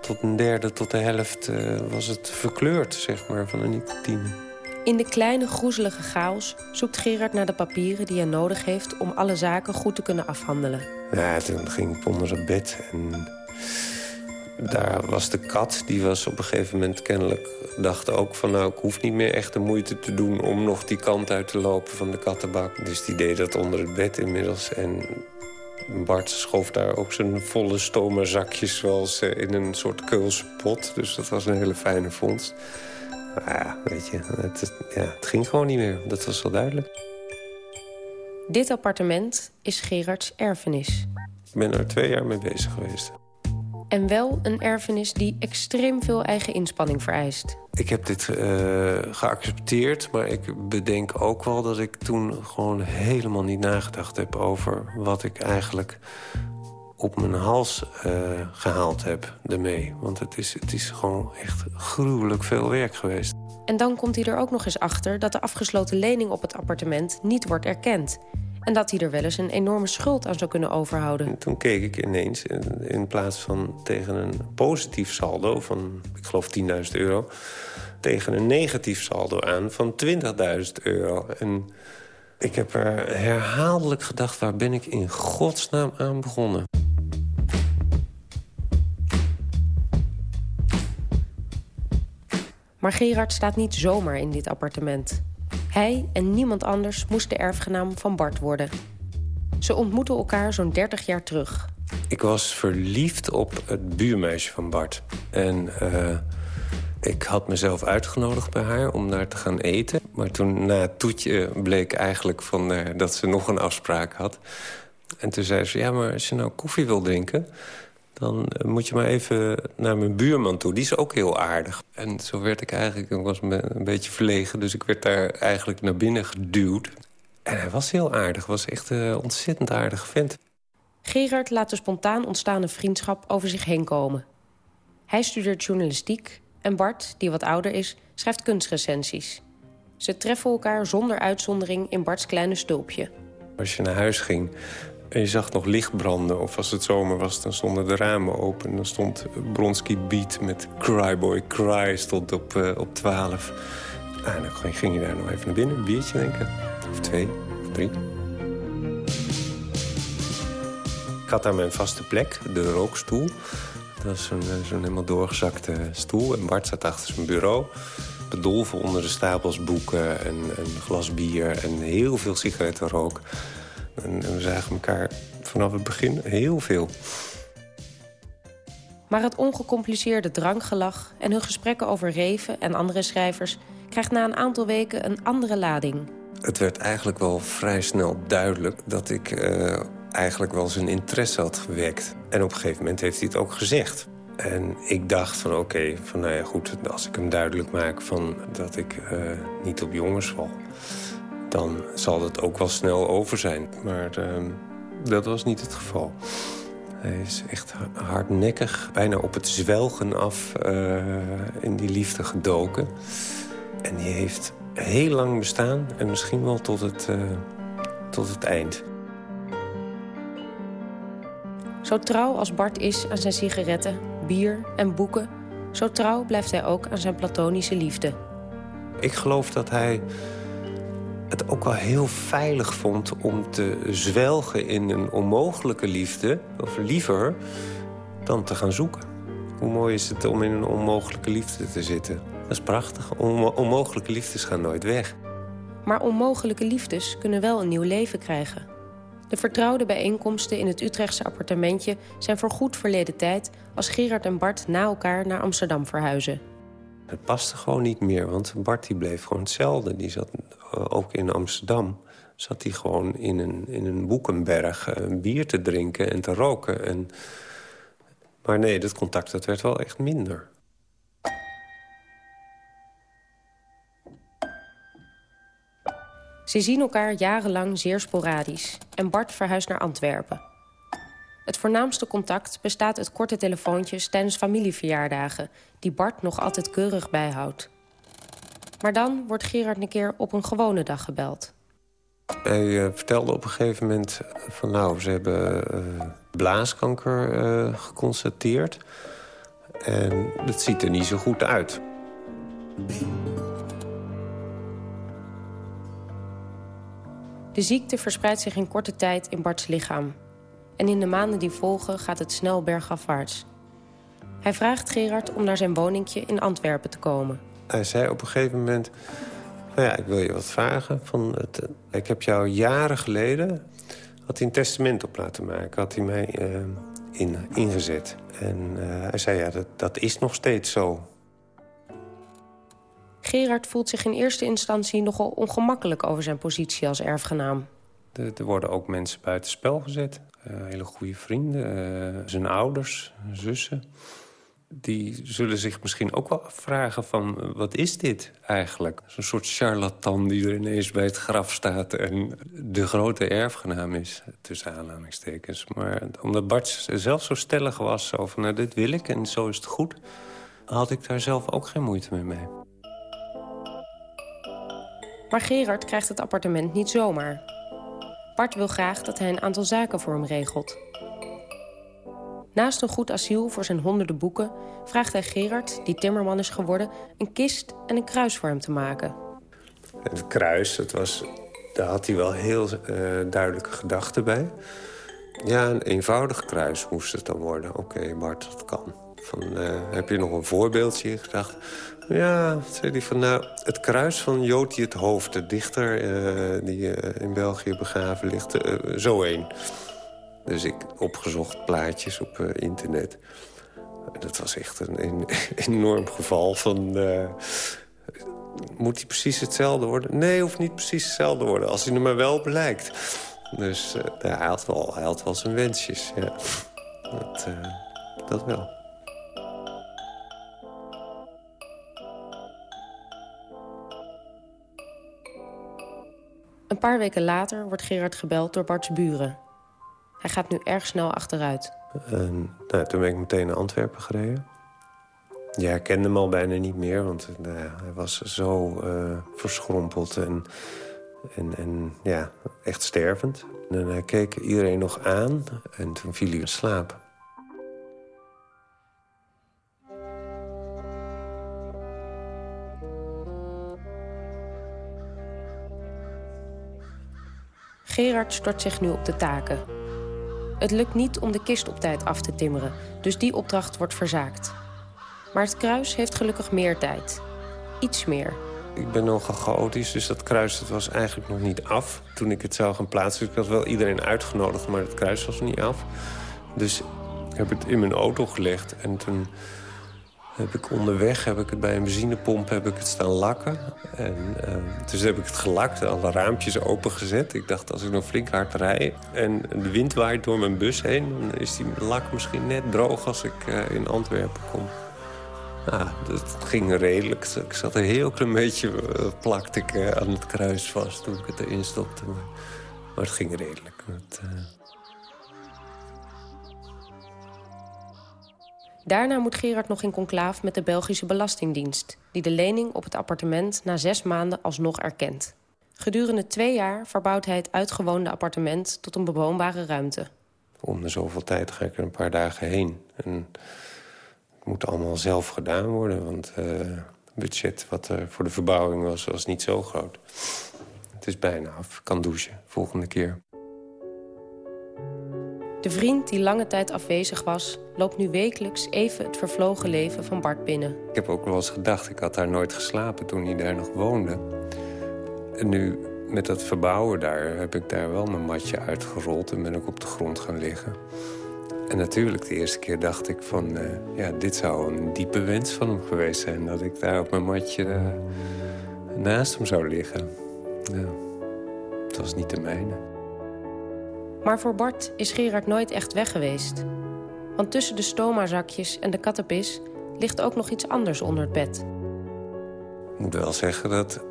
tot een derde, tot de helft was het verkleurd, zeg maar, van de nicotine. In de kleine groezelige chaos zoekt Gerard naar de papieren die hij nodig heeft... om alle zaken goed te kunnen afhandelen. Ja, toen ging ik onder het bed en daar was de kat. Die was op een gegeven moment kennelijk... dacht ook van nou, ik hoef niet meer echt de moeite te doen... om nog die kant uit te lopen van de kattenbak. Dus die deed dat onder het bed inmiddels. En Bart schoof daar ook zijn volle stomerzakjes... zoals in een soort keulse pot. Dus dat was een hele fijne vondst. Maar ja, weet je, het, ja, het ging gewoon niet meer. Dat was wel duidelijk. Dit appartement is Gerards erfenis. Ik ben er twee jaar mee bezig geweest. En wel een erfenis die extreem veel eigen inspanning vereist. Ik heb dit uh, geaccepteerd, maar ik bedenk ook wel dat ik toen gewoon helemaal niet nagedacht heb over wat ik eigenlijk op mijn hals uh, gehaald heb ermee. Want het is, het is gewoon echt gruwelijk veel werk geweest. En dan komt hij er ook nog eens achter dat de afgesloten lening op het appartement niet wordt erkend. En dat hij er wel eens een enorme schuld aan zou kunnen overhouden. En toen keek ik ineens, in, in plaats van tegen een positief saldo van, ik geloof 10.000 euro... tegen een negatief saldo aan van 20.000 euro. En ik heb er herhaaldelijk gedacht, waar ben ik in godsnaam aan begonnen? Maar Gerard staat niet zomaar in dit appartement. Hij en niemand anders moest de erfgenaam van Bart worden. Ze ontmoeten elkaar zo'n 30 jaar terug. Ik was verliefd op het buurmeisje van Bart. En uh, ik had mezelf uitgenodigd bij haar om daar te gaan eten. Maar toen na het toetje bleek eigenlijk van, uh, dat ze nog een afspraak had. En toen zei ze, ja, maar als je nou koffie wil drinken dan eh, moet je maar even naar mijn buurman toe. Die is ook heel aardig. En zo werd ik eigenlijk, ik was een beetje verlegen... dus ik werd daar eigenlijk naar binnen geduwd. En hij was heel aardig, was echt een ontzettend aardig vent. Gerard laat de spontaan ontstaande vriendschap over zich heen komen. Hij studeert journalistiek en Bart, die wat ouder is, schrijft kunstrecensies. Ze treffen elkaar zonder uitzondering in Barts kleine stulpje. Als je naar huis ging, en je zag nog licht branden. Of als het zomer was, dan stonden de ramen open. Dan stond Bronski Beat met Cryboy Cry stond op, uh, op 12. En dan ging je daar nog even naar binnen, een biertje denken. Of twee, of drie. Ik had daar mijn vaste plek, de rookstoel. Dat was zo'n eh, zo helemaal doorgezakte stoel. En Bart zat achter zijn bureau. Bedolven onder de stapels boeken en een glas bier en heel veel sigarettenrook. En, we zagen elkaar vanaf het begin heel veel. Maar het ongecompliceerde drankgelach en hun gesprekken over Reven en andere schrijvers... krijgt na een aantal weken een andere lading. Het werd eigenlijk wel vrij snel duidelijk dat ik uh, eigenlijk wel zijn interesse had gewekt. En op een gegeven moment heeft hij het ook gezegd. En ik dacht van oké, van nou ja goed, als ik hem duidelijk maak van dat ik uh, niet op jongens val dan zal het ook wel snel over zijn. Maar uh, dat was niet het geval. Hij is echt hardnekkig, bijna op het zwelgen af uh, in die liefde gedoken. En die heeft heel lang bestaan en misschien wel tot het, uh, tot het eind. Zo trouw als Bart is aan zijn sigaretten... bier en boeken... zo trouw blijft hij ook aan zijn platonische liefde. Ik geloof dat hij het ook wel heel veilig vond om te zwelgen in een onmogelijke liefde... of liever dan te gaan zoeken. Hoe mooi is het om in een onmogelijke liefde te zitten? Dat is prachtig. onmogelijke liefdes gaan nooit weg. Maar onmogelijke liefdes kunnen wel een nieuw leven krijgen. De vertrouwde bijeenkomsten in het Utrechtse appartementje... zijn voor goed verleden tijd als Gerard en Bart na elkaar naar Amsterdam verhuizen. Het paste gewoon niet meer, want Bart die bleef gewoon hetzelfde. Die zat eh, ook in Amsterdam zat hij gewoon in een, in een boekenberg een eh, bier te drinken en te roken. En... Maar nee, dat contact dat werd wel echt minder. Ze zien elkaar jarenlang zeer sporadisch en Bart verhuist naar Antwerpen. Het voornaamste contact bestaat uit korte telefoontjes tijdens familieverjaardagen... die Bart nog altijd keurig bijhoudt. Maar dan wordt Gerard een keer op een gewone dag gebeld. Hij uh, vertelde op een gegeven moment van nou, ze hebben uh, blaaskanker uh, geconstateerd. En het ziet er niet zo goed uit. De ziekte verspreidt zich in korte tijd in Barts lichaam. En in de maanden die volgen gaat het snel bergafwaarts. Hij vraagt Gerard om naar zijn woningje in Antwerpen te komen. Hij zei op een gegeven moment... Nou ja, ik wil je wat vragen. Van het, ik heb jou jaren geleden... had hij een testament op laten maken. Had hij mij uh, in, ingezet. En uh, hij zei, ja, dat, dat is nog steeds zo. Gerard voelt zich in eerste instantie nogal ongemakkelijk over zijn positie als erfgenaam. Er, worden ook mensen buitenspel gezet. Uh, hele goede vrienden, uh, zijn ouders, zussen. Die zullen zich misschien ook wel afvragen van... wat is dit eigenlijk? Zo'n soort charlatan die er ineens bij het graf staat... en de grote erfgenaam is, tussen aanhalingstekens. Maar omdat Bart zelf zo stellig was, van... Nou, dit wil ik en zo is het goed... had ik daar zelf ook geen moeite meer mee. Maar Gerard krijgt het appartement niet zomaar. Bart wil graag dat hij een aantal zaken voor hem regelt. Naast een goed asiel voor zijn honderden boeken... vraagt hij Gerard, die timmerman is geworden... een kist en een kruis voor hem te maken. Het kruis, dat was, daar had hij wel heel uh, duidelijke gedachten bij. Ja, een eenvoudig kruis moest het dan worden. Oké, Bart, dat kan. Van, uh, heb je nog een voorbeeldje gedacht? Ja, zei hij van, nou, het kruis van Joti het Hoofd, de dichter uh, die uh, in België begraven ligt, zo één. Dus ik opgezocht plaatjes op internet. Dat was echt een, enorm geval van... moet hij precies hetzelfde worden? Nee, hoeft niet precies hetzelfde worden, als hij er maar wel op lijkt. Dus hij, had wel, hij had wel zijn wensjes, ja. Dat, dat wel. Een paar weken later wordt Gerard gebeld door Bart's buren. Hij gaat nu erg snel achteruit. Nou, toen ben ik meteen naar Antwerpen gereden. Ja, ik kende hem al bijna niet meer, want nou, hij was zo uh, verschrompeld en, en, en ja, echt stervend. En hij keek iedereen nog aan en toen viel hij in slaap. Gerard stort zich nu op de taken. Het lukt niet om de kist op tijd af te timmeren, dus die opdracht wordt verzaakt. Maar het kruis heeft gelukkig meer tijd. Iets meer. Ik ben nogal chaotisch, dus dat kruis dat was eigenlijk nog niet af... toen ik het zou gaan plaatsen. Ik had wel iedereen uitgenodigd, maar het kruis was niet af. Dus ik heb het in mijn auto gelegd en toen heb ik onderweg heb ik het bij een benzinepomp heb ik het staan lakken. En, uh, dus heb ik het gelakt, alle raampjes opengezet. Ik dacht, als ik nog flink hard rij en de wind waait door mijn bus heen... dan is die lak misschien net droog als ik uh, in Antwerpen kom. Nou, dat ging redelijk. Ik zat een heel klein beetje, uh, ik aan het kruis vast toen ik het erin stopte. Maar, het ging redelijk. Daarna moet Gerard nog in conclaaf met de Belgische Belastingdienst... die de lening op het appartement na zes maanden alsnog erkent. Gedurende twee jaar verbouwt hij het uitgewoonde appartement tot een bewoonbare ruimte. Om de zoveel tijd ga ik er een paar dagen heen. En moet allemaal zelf gedaan worden. Want uh, het budget wat er voor de verbouwing was, was niet zo groot. Het is bijna af. Ik kan douchen volgende keer. De vriend die lange tijd afwezig was... loopt nu wekelijks even het vervlogen leven van Bart binnen. Ik heb ook wel eens gedacht, ik had daar nooit geslapen toen hij daar nog woonde. En nu, met dat verbouwen daar, heb ik daar wel mijn matje uitgerold... en ben ik op de grond gaan liggen. En natuurlijk, de eerste keer dacht ik van... Uh, ja, dit zou een diepe wens van hem geweest zijn... dat ik daar op mijn matje uh, naast hem zou liggen. Ja, het was niet de mijne. Maar voor Bart is Gerard nooit echt weg geweest. Want tussen de stoma-zakjes en de kattenpis... ligt ook nog iets anders onder het bed. Ik moet wel zeggen dat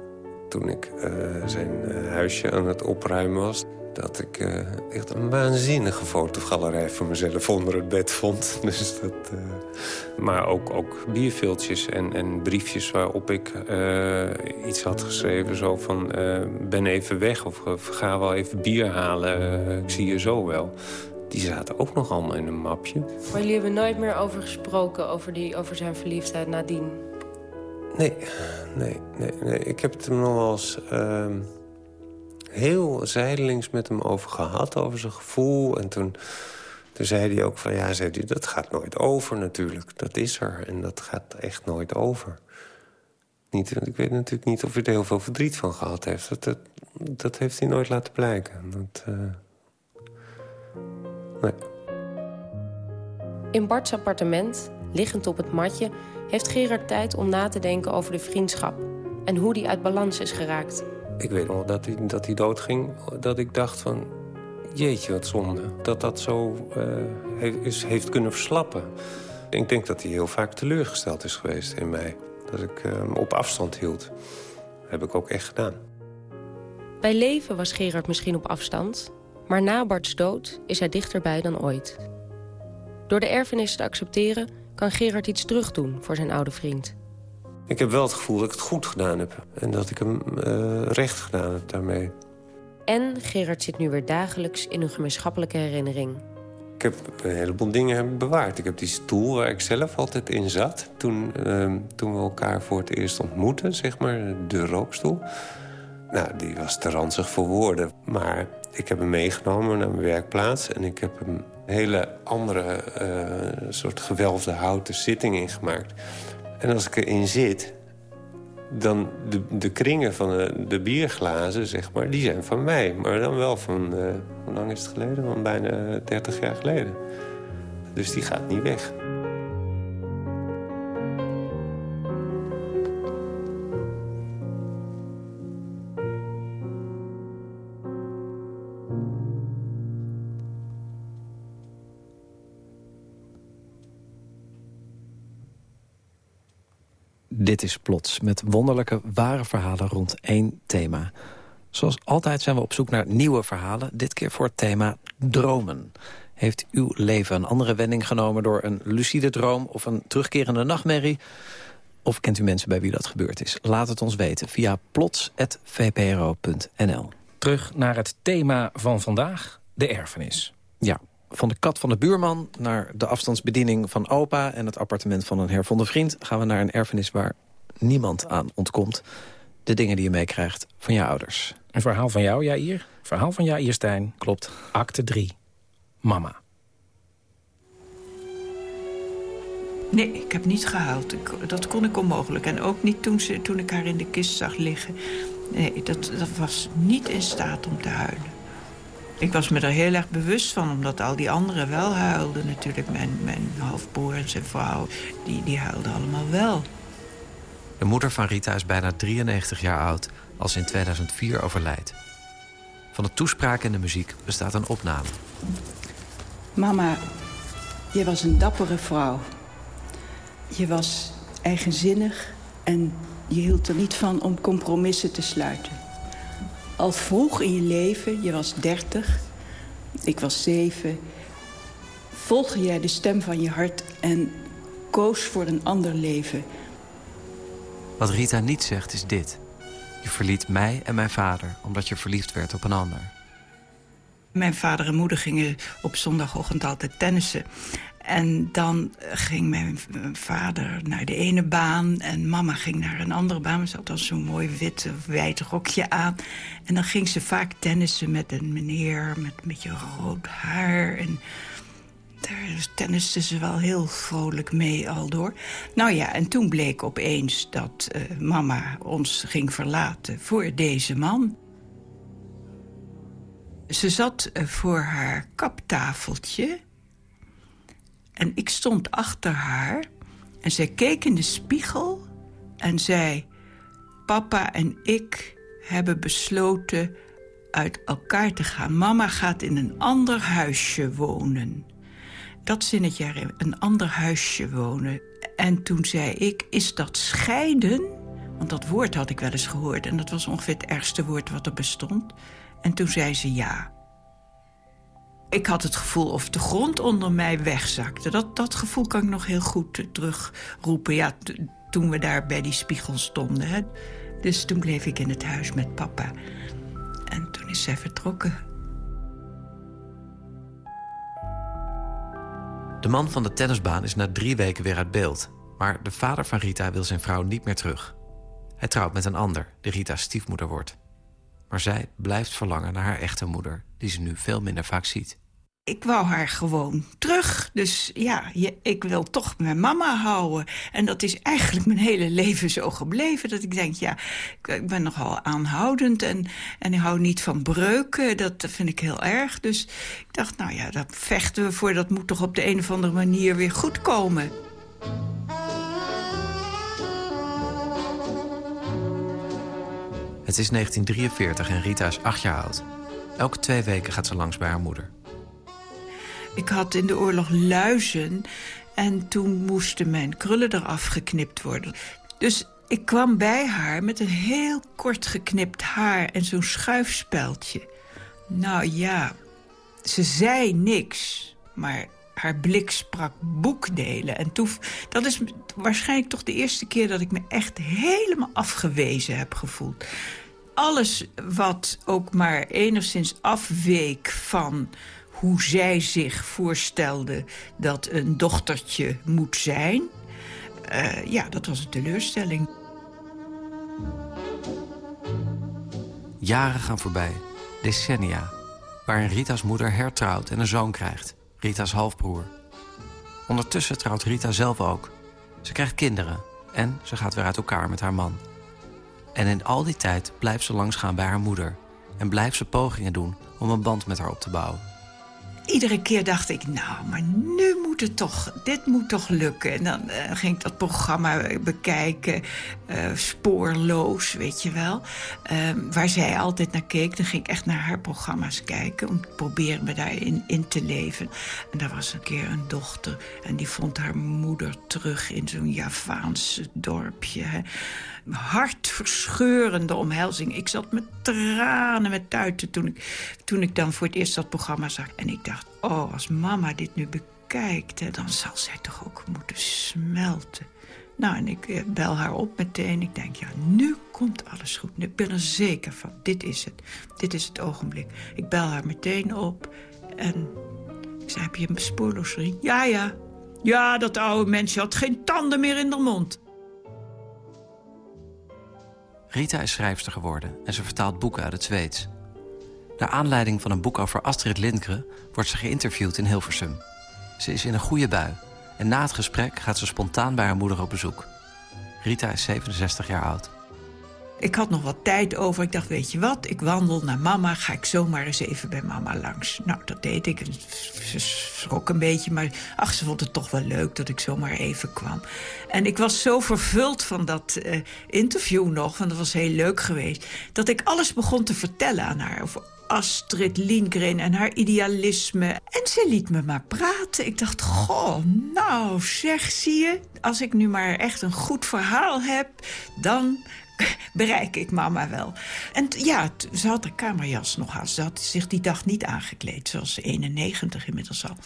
toen ik uh, zijn huisje aan het opruimen was dat ik uh, echt een waanzinnige fotogalerij voor mezelf onder het bed vond. Dus dat, uh, maar ook, ook bierviltjes en, en briefjes waarop ik uh, iets had geschreven. Zo van, ben even weg of ga wel even bier halen. ik zie je zo wel. Die zaten ook nog allemaal in een mapje. Maar jullie hebben nooit meer over gesproken, over, die, over zijn verliefdheid nadien? Nee, nee, nee. nee. Ik heb het hem nog wel eens ehm, heel zijdelings met hem over gehad, over zijn gevoel. En toen, toen zei hij ook van, ja, zei hij, dat gaat nooit over natuurlijk. Dat is er en dat gaat echt nooit over. Niet, ik weet natuurlijk niet of hij er heel veel verdriet van gehad heeft. Dat, dat, heeft hij nooit laten blijken. Nee. In Bart's appartement, liggend op het matje... heeft Gerard tijd om na te denken over de vriendschap... en hoe die uit balans is geraakt ik weet nog dat hij, dat hij doodging, dat ik dacht van... jeetje, wat zonde. Dat dat zo uh, heeft, is, heeft kunnen verslappen. Ik denk dat hij heel vaak teleurgesteld is geweest in mij. Dat ik hem op afstand hield. Heb ik ook echt gedaan. Bij leven was Gerard misschien op afstand... maar na Bart's dood is hij dichterbij dan ooit. Door de erfenis te accepteren kan Gerard iets terugdoen voor zijn oude vriend. Ik heb wel het gevoel dat ik het goed gedaan heb. En dat ik hem uh, recht gedaan heb daarmee. En Gerard zit nu weer dagelijks in een gemeenschappelijke herinnering. Ik heb een heleboel dingen bewaard. Ik heb die stoel waar ik zelf altijd in zat... toen, uh, toen we elkaar voor het eerst ontmoetten, zeg maar, de rookstoel. Nou, die was te ranzig voor woorden. Maar ik heb hem meegenomen naar mijn werkplaats... en ik heb hem een hele andere uh, soort gewelfde houten zitting ingemaakt... En als ik erin zit, dan de, de kringen van de, bierglazen, zeg maar, die zijn van mij. Maar dan wel van, uh, hoe lang is het geleden? Van bijna 30 jaar geleden. Dus die gaat niet weg. Dit is Plots, met wonderlijke, ware verhalen rond één thema. Zoals altijd zijn we op zoek naar nieuwe verhalen. Dit keer voor het thema dromen. Heeft uw leven een andere wending genomen door een lucide droom... of een terugkerende nachtmerrie? Of kent u mensen bij wie dat gebeurd is? Laat het ons weten via plots.vpro.nl. Terug naar het thema van vandaag, de erfenis. Ja, van de kat van de buurman naar de afstandsbediening van opa... en het appartement van een hervonden vriend... gaan we naar een erfenis waar niemand aan ontkomt. De dingen die je meekrijgt van je ouders. Een verhaal van jou, Jair? Verhaal van Jair Stijn. Klopt. Acte 3. Mama. Nee, ik heb niet gehuild. dat kon ik onmogelijk. En ook niet toen, ze, toen ik haar in de kist zag liggen. Nee, dat, dat was niet in staat om te huilen. Ik was me er heel erg bewust van, omdat al die anderen wel huilden natuurlijk. Mijn, mijn halfbroer en zijn vrouw, die, die huilden allemaal wel. De moeder van Rita is bijna 93 jaar oud als ze in 2004 overlijdt. Van de toespraak en de muziek bestaat een opname. Mama, je was een dappere vrouw. Je was eigenzinnig en je hield er niet van om compromissen te sluiten. Al vroeg in je leven, je was dertig, ik was zeven... volgde jij de stem van je hart en koos voor een ander leven. Wat Rita niet zegt is dit. Je verliet mij en mijn vader omdat je verliefd werd op een ander. Mijn vader en moeder gingen op zondagochtend altijd tennissen. En dan ging mijn vader naar de ene baan en mama ging naar een andere baan. Ze had dan zo'n mooi wit wijd rokje aan. En dan ging ze vaak tennissen met een meneer met een beetje rood haar. En daar tenniste ze wel heel vrolijk mee al door. Nou ja, en toen bleek opeens dat uh, mama ons ging verlaten voor deze man. Ze zat uh, voor haar kaptafeltje en ik stond achter haar en zij keek in de spiegel en zei... Papa en ik hebben besloten uit elkaar te gaan. Mama gaat in een ander huisje wonen. Dat zinnetje, een ander huisje wonen. En toen zei ik, is dat scheiden? Want dat woord had ik wel eens gehoord... en dat was ongeveer het ergste woord wat er bestond. En toen zei ze ja. Ik had het gevoel of de grond onder mij wegzakte. Dat, dat gevoel kan ik nog heel goed terugroepen. Ja, toen we daar bij die spiegel stonden. Hè. Dus toen bleef ik in het huis met papa. En toen is zij vertrokken. De man van de tennisbaan is na drie weken weer uit beeld. Maar de vader van Rita wil zijn vrouw niet meer terug. Hij trouwt met een ander, die Rita's stiefmoeder wordt. Maar zij blijft verlangen naar haar echte moeder... die ze nu veel minder vaak ziet. Ik wou haar gewoon terug. Dus ja, je, ik wil toch mijn mama houden. En dat is eigenlijk mijn hele leven zo gebleven. Dat ik denk, ja, ik ben nogal aanhoudend. En, en ik hou niet van breuken. Dat vind ik heel erg. Dus ik dacht, nou ja, daar vechten we voor. Dat moet toch op de een of andere manier weer goed komen. Het is 1943 en Rita is acht jaar oud. Elke twee weken gaat ze langs bij haar moeder. Ik had in de oorlog luizen en toen moesten mijn krullen eraf geknipt worden. Dus ik kwam bij haar met een heel kort geknipt haar en zo'n schuifspeldje. Nou ja, ze zei niks, maar haar blik sprak boekdelen. En toen, dat is waarschijnlijk toch de eerste keer dat ik me echt helemaal afgewezen heb gevoeld. Alles wat ook maar enigszins afweek van hoe zij zich voorstelde dat een dochtertje moet zijn... Uh, ja, dat was een teleurstelling. Jaren gaan voorbij, decennia, waarin Rita's moeder hertrouwt en een zoon krijgt. Rita's halfbroer. Ondertussen trouwt Rita zelf ook. Ze krijgt kinderen en ze gaat weer uit elkaar met haar man. En in al die tijd blijft ze langsgaan bij haar moeder... en blijft ze pogingen doen om een band met haar op te bouwen iedere keer dacht ik, nou, maar nu moet het toch, dit moet toch lukken. En dan uh, ging ik dat programma bekijken, uh, spoorloos, weet je wel. Uh, waar zij altijd naar keek, dan ging ik echt naar haar programma's kijken... om te proberen me daarin in te leven. En daar was een keer een dochter en die vond haar moeder terug... in zo'n Javaans dorpje, hè hartverscheurende omhelzing. Ik zat met tranen met tuiten toen ik, toen ik dan voor het eerst dat programma zag. En ik dacht, oh, als mama dit nu bekijkt... Dan zal zij toch ook moeten smelten. Nou, en ik eh, bel haar op meteen. Ik denk, ja, nu komt alles goed. Ik ben er zeker van. Dit is het. Dit is het ogenblik. Ik bel haar meteen op. En ik zei, heb je een spoorloserie? Ja, ja. Ja, dat oude mensje had geen tanden meer in de mond. Rita is schrijfster geworden en ze vertaalt boeken uit het Zweeds. Naar aanleiding van een boek over Astrid Lindgren wordt ze geïnterviewd in Hilversum. Ze is in een goede bui en na het gesprek gaat ze spontaan bij haar moeder op bezoek. Rita is 67 jaar oud. Ik had nog wat tijd over. Ik dacht, weet je wat, ik wandel naar mama. Ga ik zomaar eens even bij mama langs. Nou, dat deed ik. Ze schrok een beetje, maar ach, ze vond het toch wel leuk dat ik zomaar even kwam. En ik was zo vervuld van dat uh, interview nog, want dat was heel leuk geweest... dat ik alles begon te vertellen aan haar over Astrid Lindgren en haar idealisme. En ze liet me maar praten. Ik dacht, goh, nou zeg, zie je... als ik nu maar echt een goed verhaal heb... dan bereik ik mama wel. En ja, ze had haar kamerjas nog aan. Ze had zich die dag niet aangekleed. Ze was 91 inmiddels al.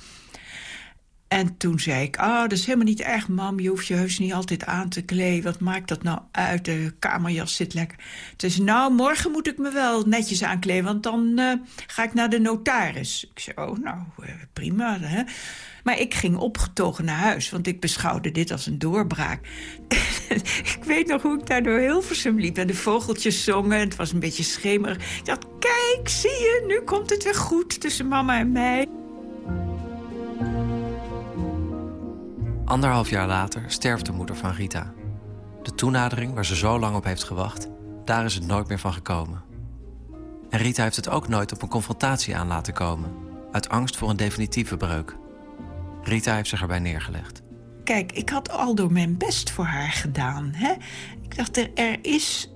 En toen zei ik, oh, dat is helemaal niet erg, mam. Je hoeft je heus niet altijd aan te kleden. Wat maakt dat nou uit? De kamerjas zit lekker. Toen zei nou, morgen moet ik me wel netjes aankleden... want dan uh, ga ik naar de notaris. Ik zei, oh, nou, uh, prima, hè. Maar ik ging opgetogen naar huis, want ik beschouwde dit als een doorbraak. ik weet nog hoe ik daar door Hilversum liep en de vogeltjes zongen. Het was een beetje schemerig. Ik dacht, kijk, zie je, nu komt het weer goed tussen mama en mij. Anderhalf jaar later sterft de moeder van Rita. De toenadering waar ze zo lang op heeft gewacht, daar is het nooit meer van gekomen. En Rita heeft het ook nooit op een confrontatie aan laten komen. Uit angst voor een definitieve breuk. Rita heeft zich erbij neergelegd. Kijk, ik had al door mijn best voor haar gedaan. Hè? Ik dacht, er, er is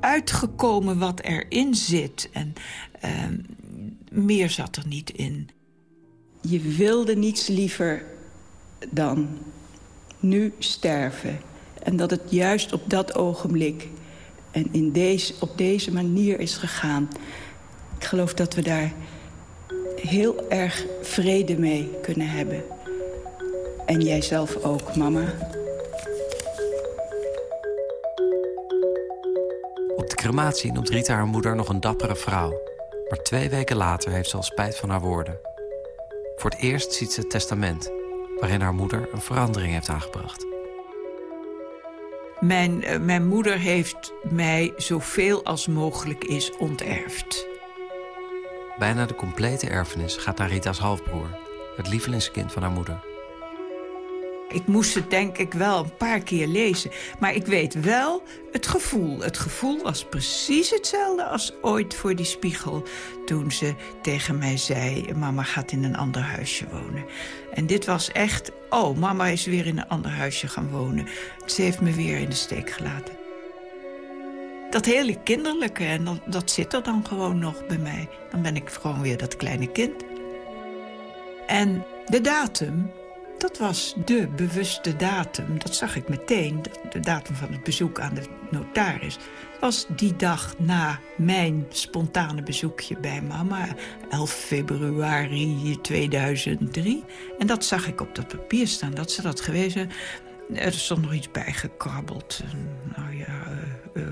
uitgekomen wat erin zit. En ehm, meer zat er niet in. Je wilde niets liever dan nu sterven. En dat het juist op dat ogenblik en in deze, op deze manier is gegaan. Ik geloof dat we daar heel erg vrede mee kunnen hebben. En jijzelf ook, mama. Op de crematie noemt Rita haar moeder nog een dappere vrouw. Maar twee weken later heeft ze al spijt van haar woorden. Voor het eerst ziet ze het testament... waarin haar moeder een verandering heeft aangebracht. Mijn, uh, mijn moeder heeft mij zoveel als mogelijk is onterfd. Bijna de complete erfenis gaat naar Rita's halfbroer. Het lievelingskind van haar moeder. Ik moest het denk ik wel een paar keer lezen. Maar ik weet wel het gevoel. Het gevoel was precies hetzelfde als ooit voor die spiegel... toen ze tegen mij zei, mama gaat in een ander huisje wonen. En dit was echt, oh, mama is weer in een ander huisje gaan wonen. Ze heeft me weer in de steek gelaten. Dat hele kinderlijke, en dat, zit er dan gewoon nog bij mij. Dan ben ik gewoon weer dat kleine kind. En de datum, dat was de bewuste datum. Dat zag ik meteen, de datum van het bezoek aan de notaris. was die dag na mijn spontane bezoekje bij mama. 11 februari 2003. En dat zag ik op dat papier staan, dat ze dat gewezen. Er stond nog iets bijgekrabbeld. Nou ja, uh,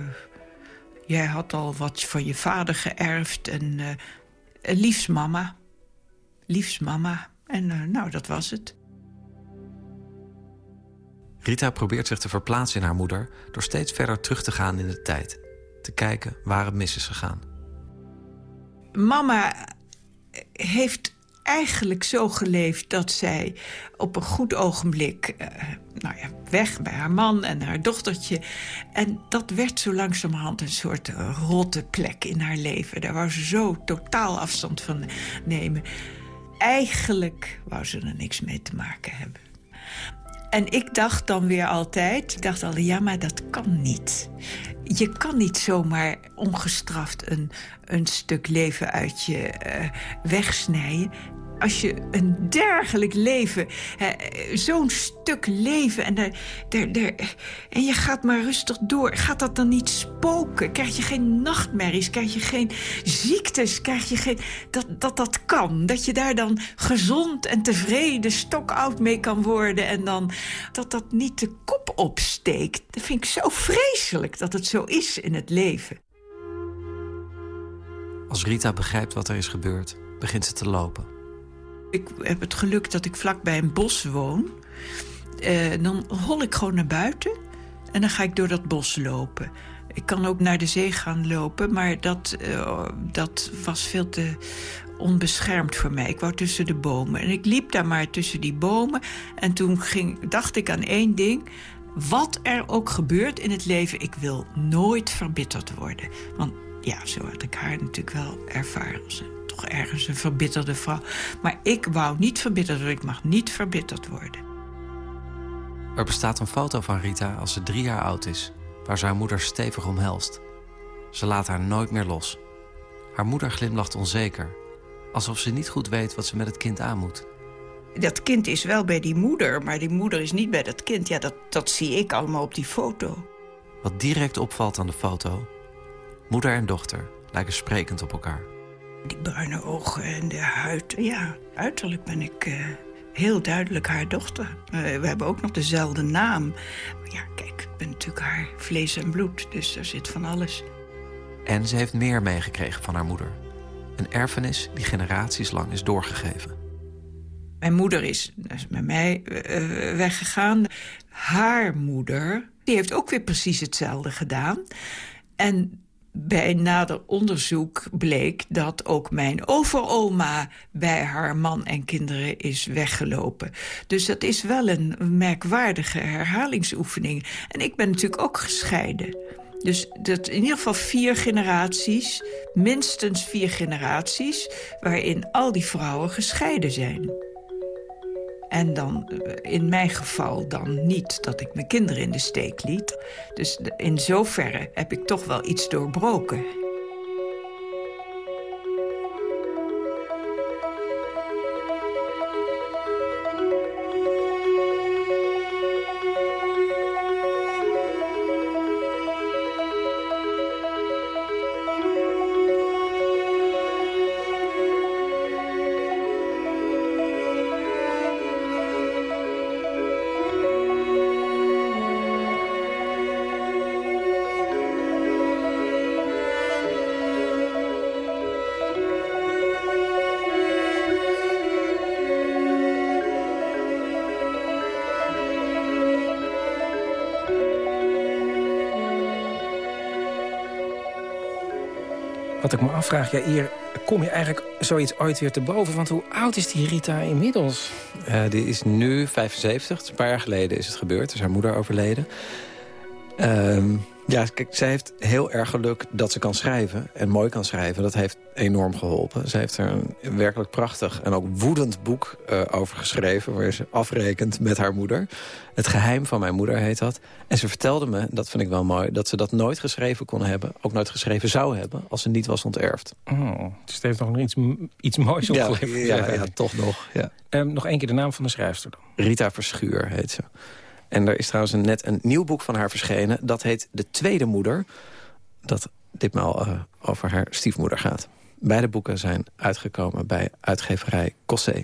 jij had al wat van je vader geërfd. En uh, liefs mama. Liefs mama. En nou, dat was het. Rita probeert zich te verplaatsen in haar moeder... door steeds verder terug te gaan in de tijd. Te kijken waar het mis is gegaan. Mama heeft eigenlijk zo geleefd dat zij op een goed ogenblik... Uh, nou ja, weg bij haar man en haar dochtertje. En dat werd zo langzamerhand een soort rotte plek in haar leven. Daar wou ze zo totaal afstand van nemen. Eigenlijk wou ze er niks mee te maken hebben. En ik dacht dan weer altijd, ik dacht al, ja, maar dat kan niet. Je kan niet zomaar ongestraft een, een stuk leven uit je uh, wegsnijden. Als je een dergelijk leven, zo'n stuk leven... En, en je gaat maar rustig door, gaat dat dan niet spoken? Krijg je geen nachtmerries, krijg je geen ziektes, krijg je geen... Dat, dat dat kan, dat je daar dan gezond en tevreden stokoud mee kan worden... en dan dat dat niet de kop opsteekt. Dat vind ik zo vreselijk dat het zo is in het leven. Als Rita begrijpt wat er is gebeurd, begint ze te lopen. Ik heb het geluk dat ik vlak bij een bos woon. Uh, dan hol ik gewoon naar buiten en dan ga ik door dat bos lopen. Ik kan ook naar de zee gaan lopen, maar dat, uh, dat was veel te onbeschermd voor mij. Ik wou tussen de bomen. En ik liep daar maar tussen die bomen. En toen ging, dacht ik aan één ding. Wat er ook gebeurt in het leven, ik wil nooit verbitterd worden. Want ja, zo had ik haar natuurlijk wel ervaren toch ergens een verbitterde vrouw. Maar ik wou niet verbitterd worden. Ik mag niet verbitterd worden. Er bestaat een foto van Rita als ze drie jaar oud is... waar ze haar moeder stevig omhelst. Ze laat haar nooit meer los. Haar moeder glimlacht onzeker. Alsof ze niet goed weet wat ze met het kind aan moet. Dat kind is wel bij die moeder, maar die moeder is niet bij dat kind. Ja, dat, dat zie ik allemaal op die foto. Wat direct opvalt aan de foto... moeder en dochter lijken sprekend op elkaar. Die bruine ogen en de huid. Ja, uiterlijk ben ik uh, heel duidelijk haar dochter. Uh, we hebben ook nog dezelfde naam. Maar ja, kijk, ik ben natuurlijk haar vlees en bloed. Dus er zit van alles. En ze heeft meer meegekregen van haar moeder. Een erfenis die generaties lang is doorgegeven. Mijn moeder is, is met mij uh, weggegaan. Haar moeder, die heeft ook weer precies hetzelfde gedaan. En bij nader onderzoek bleek dat ook mijn overoma bij haar man en kinderen is weggelopen. Dus dat is wel een merkwaardige herhalingsoefening. En ik ben natuurlijk ook gescheiden. Dus dat in ieder geval vier generaties, minstens vier generaties... waarin al die vrouwen gescheiden zijn. En dan eh, in mijn geval dan niet dat ik mijn kinderen in de steek liet. Dus in zoverre heb ik toch wel iets doorbroken. Afvraag, ja, hier kom je eigenlijk zoiets ooit weer te boven. Want hoe oud is die Rita inmiddels? Uh, die is nu 75. Een paar jaar geleden is het gebeurd. Is haar moeder overleden. Uh, ja, kijk, zij heeft heel erg geluk dat ze kan schrijven. En mooi kan schrijven. Dat heeft enorm geholpen. Ze heeft er een werkelijk prachtig en ook woedend boek uh, over geschreven... waar ze afrekent met haar moeder. Het geheim van mijn moeder heet dat. En ze vertelde me, dat vind ik wel mooi... dat ze dat nooit geschreven kon hebben, ook nooit geschreven zou hebben... als ze niet was onterfd. Oh, dus het heeft nog iets, iets moois opgeleverd. Ja, ja, ja, toch nog. Ja. Um, nog één keer de naam van de schrijfster dan. Rita Verschuur heet ze. En er is trouwens net een nieuw boek van haar verschenen. Dat heet De Tweede Moeder. Dat ditmaal uh, over haar stiefmoeder gaat. Beide boeken zijn uitgekomen bij uitgeverij Cossé.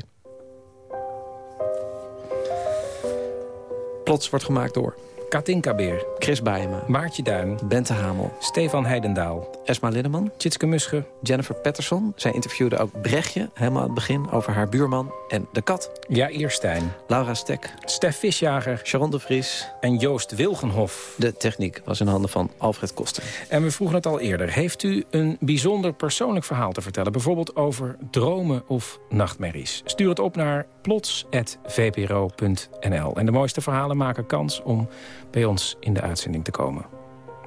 Plots wordt gemaakt door... Katinka Beer. Chris Bijema. Maartje Duin. Bente Hamel. Stefan Heidendaal. Esma Linneman. Tjitske Musche. Jennifer Patterson. Zij interviewde ook Brechtje, helemaal aan het begin... over haar buurman en de kat. Ja, Eerstein. Laura Stek. Stef Visjager. Sharon de Vries. En Joost Wilgenhof. De techniek was in handen van Alfred Koster. En we vroegen het al eerder. Heeft u een bijzonder persoonlijk verhaal te vertellen? Bijvoorbeeld over dromen of nachtmerries? Stuur het op naar plots.vpro.nl. En de mooiste verhalen maken kans om bij ons in de uitzending te komen.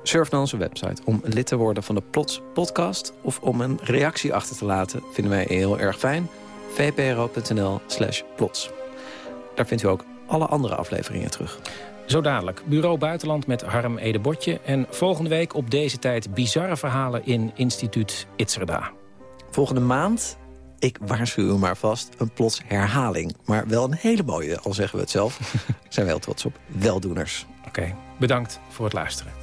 Surf naar onze website om lid te worden van de Plots podcast... of om een reactie achter te laten, vinden wij heel erg fijn. vpro.nl slash plots. Daar vindt u ook alle andere afleveringen terug. Zo dadelijk, Bureau Buitenland met Harm Edebotje... en volgende week op deze tijd bizarre verhalen in instituut Itzerda. Volgende maand ik waarschuw u maar vast, een plots herhaling. Maar wel een hele mooie, al zeggen we het zelf. zijn we heel trots op. Weldoeners. Oké, bedankt voor het luisteren.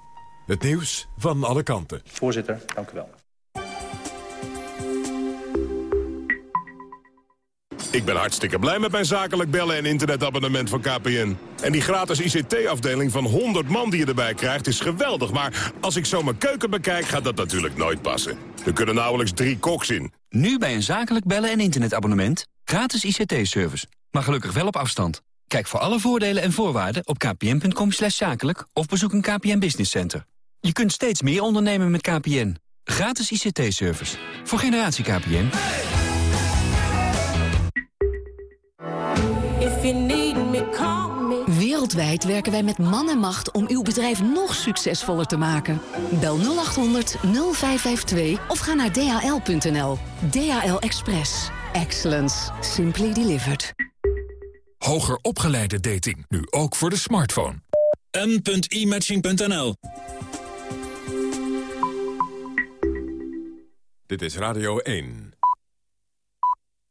Het nieuws van alle kanten. Voorzitter, dank u wel. Ik ben hartstikke blij met mijn zakelijk bellen en internetabonnement van KPN. En die gratis ICT-afdeling van 100 man die je erbij krijgt is geweldig. Maar als ik zo mijn keuken bekijk, gaat dat natuurlijk nooit passen. Er kunnen nauwelijks drie koks in. Nu bij een zakelijk bellen en internetabonnement. Gratis ICT-service. Maar gelukkig wel op afstand. Kijk voor alle voordelen en voorwaarden op kpn.com zakelijk... of bezoek een KPN Business Center. Je kunt steeds meer ondernemen met KPN. Gratis ICT-service. Voor generatie KPN. Wereldwijd werken wij met man en macht om uw bedrijf nog succesvoller te maken. Bel 0800 0552 of ga naar dhl.nl. DHL Express. Excellence. Simply delivered. Hoger opgeleide dating, nu ook voor de smartphone. m.imatching.nl Dit is Radio 1.